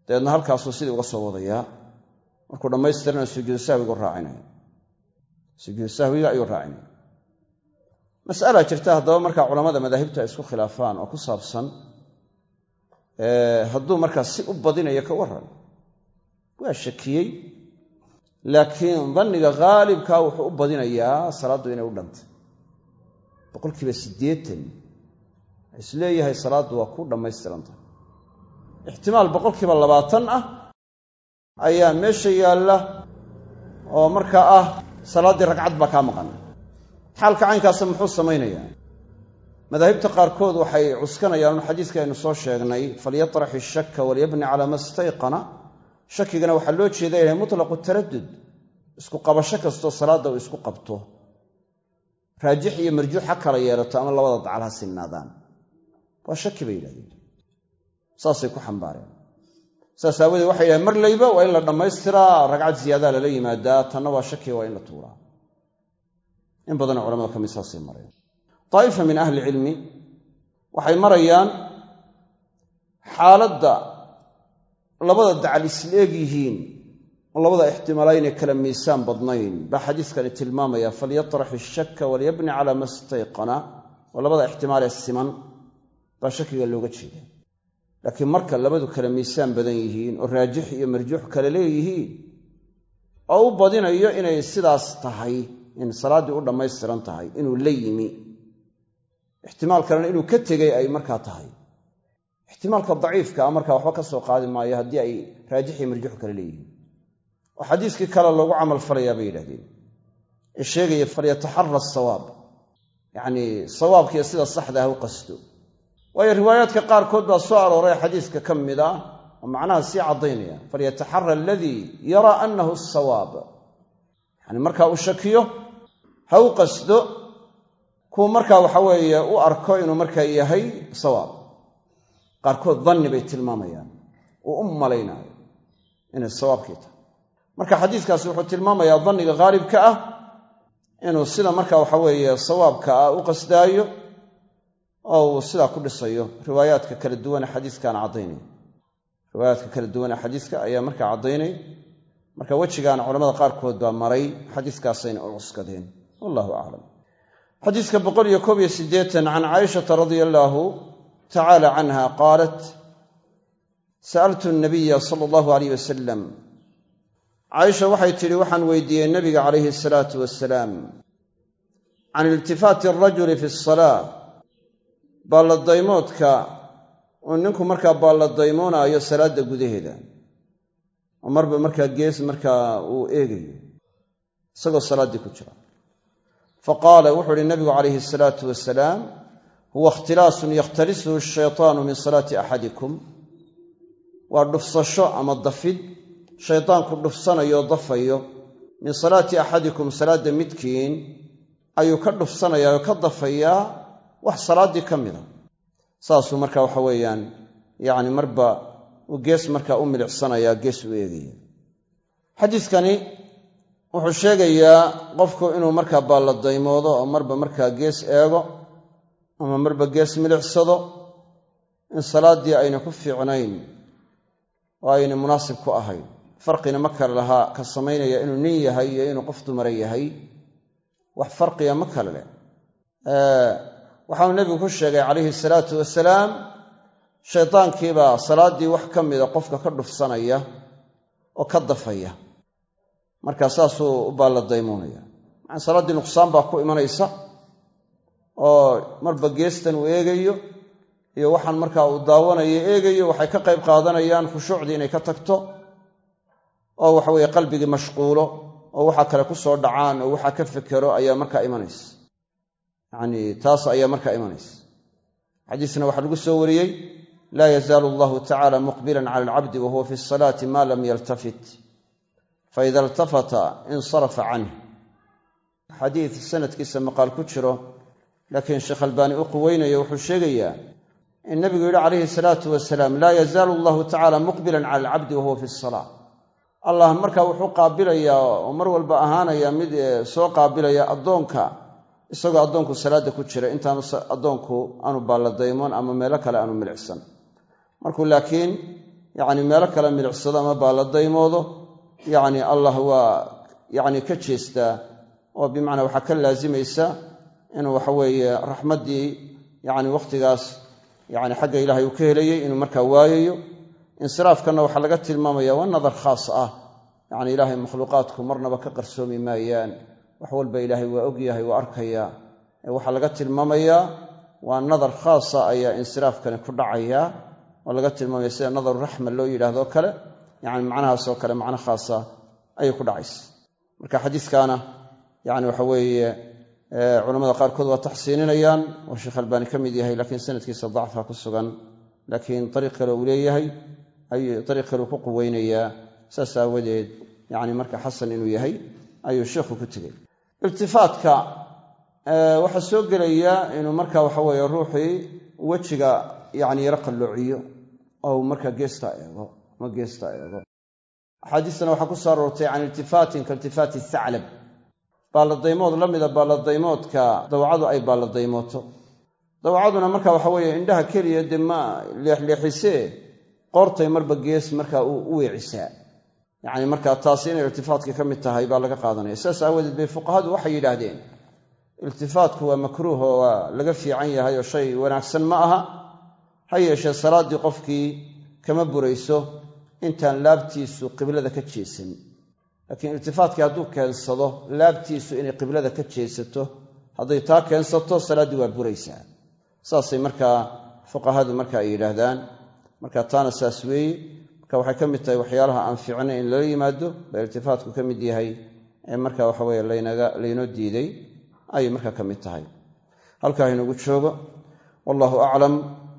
Dabeedna halkaasuu sidii uga soo wadayaa. Markuu dhammaystirana sujuud sahwigu raacinaya sujuud sahwiga ayuu raacinaya mas'ala jirta haddaba markaa culammada madaahibta ay isku khilaafaan oo ku saabsan hadduu markaa si u badinayo ka warran waa shakiyey. Laakiin danniga khaalibkaa wuxuu u badinayaa salaaddu inay u dhantay. Boqolkiiba siddeetan is leeyahay salaaddu waa ku dhammaystirantahay ixtimaal boqolkiiba labaatan ah ayaa meesha yaalla oo markaa ah salaaddii ragcad baa kaa maqan xaalka caynkaasa muxuu samaynayaa. Madaahibta qaarkood waxay cuskanayaan xadiiska aynu soo sheegnay falyatrax ishaka walyabni calaa ma stayqana shakigana waxaa loo jeeda yahay mutlaqu taradud isku qabasho kastoo salaadda uu isku qabto. Raajix iyo marjuux ha kala yeelato ama labada dacal ha sinnaadaan. Waa shaki bay yidhahdeen. Saasay ku xambaareen. Saas aawadeed waxay yidhahdeen mar layba waa in la dhammaystiraa ragcad ziyaadaa lala yimaadaa tanna waa shakiga waa in la tuuraa in badanoo culamada ka mid saasay mareen. Daa'ifa min ahli cilmi waxay marayaan xaaladda labada dacal isleeg yihiin oo labada ixtimaala inay kala miisaan badnayn. Baa xadiiskani tilmaamaya falyatrax ishaka walyabni calaa ma stayqana oo labada ixtimaalee siman baa shakiga looga jeeda laakiin marka labadu kala miisaan badan yihiin oo raajix iyo marjuux kale leeyihiin oo u badinayo inay sidaas tahay in salaaddii u dhammaystiran tahay inuu la yimi. Ixtimaal kalena inuu ka tegay ay markaa tahay. Ixtimaalka daciifkaa markaa waxba ka soo qaadi maayo haddii ay raajix iyo marjuux kale leeyihiin. Oo xadiiskii kale loogu camal falayaa bay yidhahdeen ee sheegaya falyataxara asawaab yacnii sawaabkiiyo sida saxda ah u qasto. Waayo riwaayaadka qaarkood baa soo arooray xadiiska ka mid ah oo macnaha sii caddaynaya. Falyataxara aladii yaraa annahu asawaab yacni markaa uu shakiyo ha u qasdo kuwa markaa waxa weeye u arko inuu markaa yahay sawaab. Qaarkood danni bay tilmaamayaan. Uu u malaynaayo inay sawaabkii tahay. Marka xadiiskaasi wuxuu tilmaamayaa danniga khaalibka ah inuu sida marka waxa weeye sawaabka ah u qasdaayo oo uu sidaa ku dhisayo. Riwaayaadka kala duwane xadiiskaana caddaynaya riwaayaadka kala duwane xadiiska ayaa markaa caddaynaya marka wejigaana culamada qaarkood baa maray xadiiskaasayna u cuskadeen wallahu aclam xadiiska boqol iyo koob iyo siddeetan can caaishata radia allaahu tacaala canha qaalat sa'altu nabiya sala allahu alayh wasalam caaisha waxay tidhi waxaan weydiiyey nabiga calayhi asalaatu wasalaam can iltifaati alrajuli fi asalaa baalladaymoodka uu ninku markaa baalladaymoonaayo salaadda gudaheeda oo marba markaa gees markaa uu eegayo isagoo salaaddii ku jira fa qaala wuxuu uhi nabigu calayhi asalaatu wasalaam huwa ikhtilaasun yakhtalisuhu ashaytaanu min salaati axadikum waa dhufsasho ama dafid shaydaanku dhufsanayo dafayo min salaati axadikum salaadda midkiin ayuu ka dhufsanayaa oo ka dafayaa wax salaaddii ka mida saasuu marka waxa weeyaan yacni marba uu gees markaa u milicsanayaa gees u eegaya xadiiskani wuxuu sheegayaa qofku inuu markaa baalladdaymoodo oo marba markaa gees eego ama marba gees milicsado in salaaddii ayna ku fiicnayn oo ayna munaasib ku ahayn. Farqina ma kale lahaa ka samaynaya inuu nin yahay iyo inuu qof dumara yahay. Wax farqiga ma kale leh. Waxaanu nebigu ku sheegay calayhi salaatu wasalaam shaydaankiibaa salaaddii wax ka mida qofka ka dhufsanaya oo ka dafaya markaa saasuu u baalladaymoonaya maa salaaddii nuqsaan baa ku imanaysa? Oo marba geestan uu eegayo iyo waxaan markaa uu daawanayo eegayo waxay ka qayb qaadanayaan khushuucdii inay ka tagto oo waxaweye qalbigii mashquulo oo waxaa kale ku soo dhacaan oo waxaa ka fekero ayaa markaa imanaysa. Yacnii taas ayaa markaa imanaysa. Xadiisna waxaa lagu soo wariyey laa yazaalu allahu tacala muqbilan cala alcabdi wa huwa fi asalaati ma lam yaltafit faida iltafata insarafa canh xadiid sanadkiisa maqaal ku jiro laakiin sheekh albaani u quweynayo wuxuu sheegayaa in nabigu yidhi calayhi salaatu wasalaam laa yazaalu allahu tacala muqbilan cala alcabdi wa huwa fi salaa allah markaa wuxuu qaabilayaa oo mar walba ahaanaya mid soo qaabilaya addoonka isagoo addoonku salaadda ku jira intaanu addoonku aanu baalladaymoon ama meelo kale aanu milicsan markuu laakiin yacni meelo kale milicsado ama baalladdaymoodo yacni allah waa yacni ka jeestaa oo bimacnaa waxaa ka laasimaysa inuu waxaweeye raxmaddii yacni wakhtigaas yacni xagga ilaahay uu ka helayey inuu markaa waayayo. Insiraafkanna waxaa laga tilmaamaya waa nadar khaas ah. Yacni ilaahay makhluuqaadku marnaba ka qarsoomi maayaan. Wax walba ilaahay waa ogyahay waa arkayaa ee waxaa laga tilmaamayaa waa nadar khaasa ayaa insiraafkani ku dhacayaa oo laga tilmaamaya sida nadaru raxma loo yidhaahdo kale yacni macnahaasoo kale macno khaasa ayay ku dhacaysa. Marka xadiiskaana yacni waxa weeye culamada qaarkood waa taxsiininayaan. Oo sheekh albaani ka mid yahay laakiin sanadkiisa dacfa ku sugan. Laakiin ariiq kale uu leeyahay ariiq kale uu ku quweynayaa. Saas aawadeed yacni marka xasan inuu yahay ayuu sheikhu ku tegey. Iltifaatka waxaa soo gelaya inuu marka waxaweeye ruuxii wejiga yacni yaro qalloociyo oo markaa geesta eego ama geesta eego axaadiistana waxaa ku soo aroortay can iltifaatin kailtifaati thaclab baalladaymood la mida baalladaymoodka dawacadu ay baalladdaymooto dawacaduna marka waxa weeye indhaha keliya dee ma leexleexisee qoortay marba gees markaa u weecisaa. Yacni markaa taasi inay iltifaatkii ka mid tahay baa laga qaadanaya. Sidaas aawadeed bay fuqahadu waxay yidhaahdeen iltifaatku waa makruuh oo waa laga fiican yahay oo shay wanaagsan ma aha. Ha yeeshee salaaddii qofkii kama burayso intaan laabtiisu qiblada ka jeesan laakiin iltifaatkii hadduu keensado laabtiisu inay qiblada ka jeesato hadday taa keensato salaaddii waa buraysaa. Saasay markaa fuqahadu marka ay yidhaahdaan. Marka taana saas weeye. Marka waxay ka mid tahay waxyaalaha aan fiicnay in lala yimaado baa iltifaatku ka mid yahay ee marka waxaweye laynoo diiday ayay markaa ka mid tahay. Halkaa inagu joogo wallahu aclam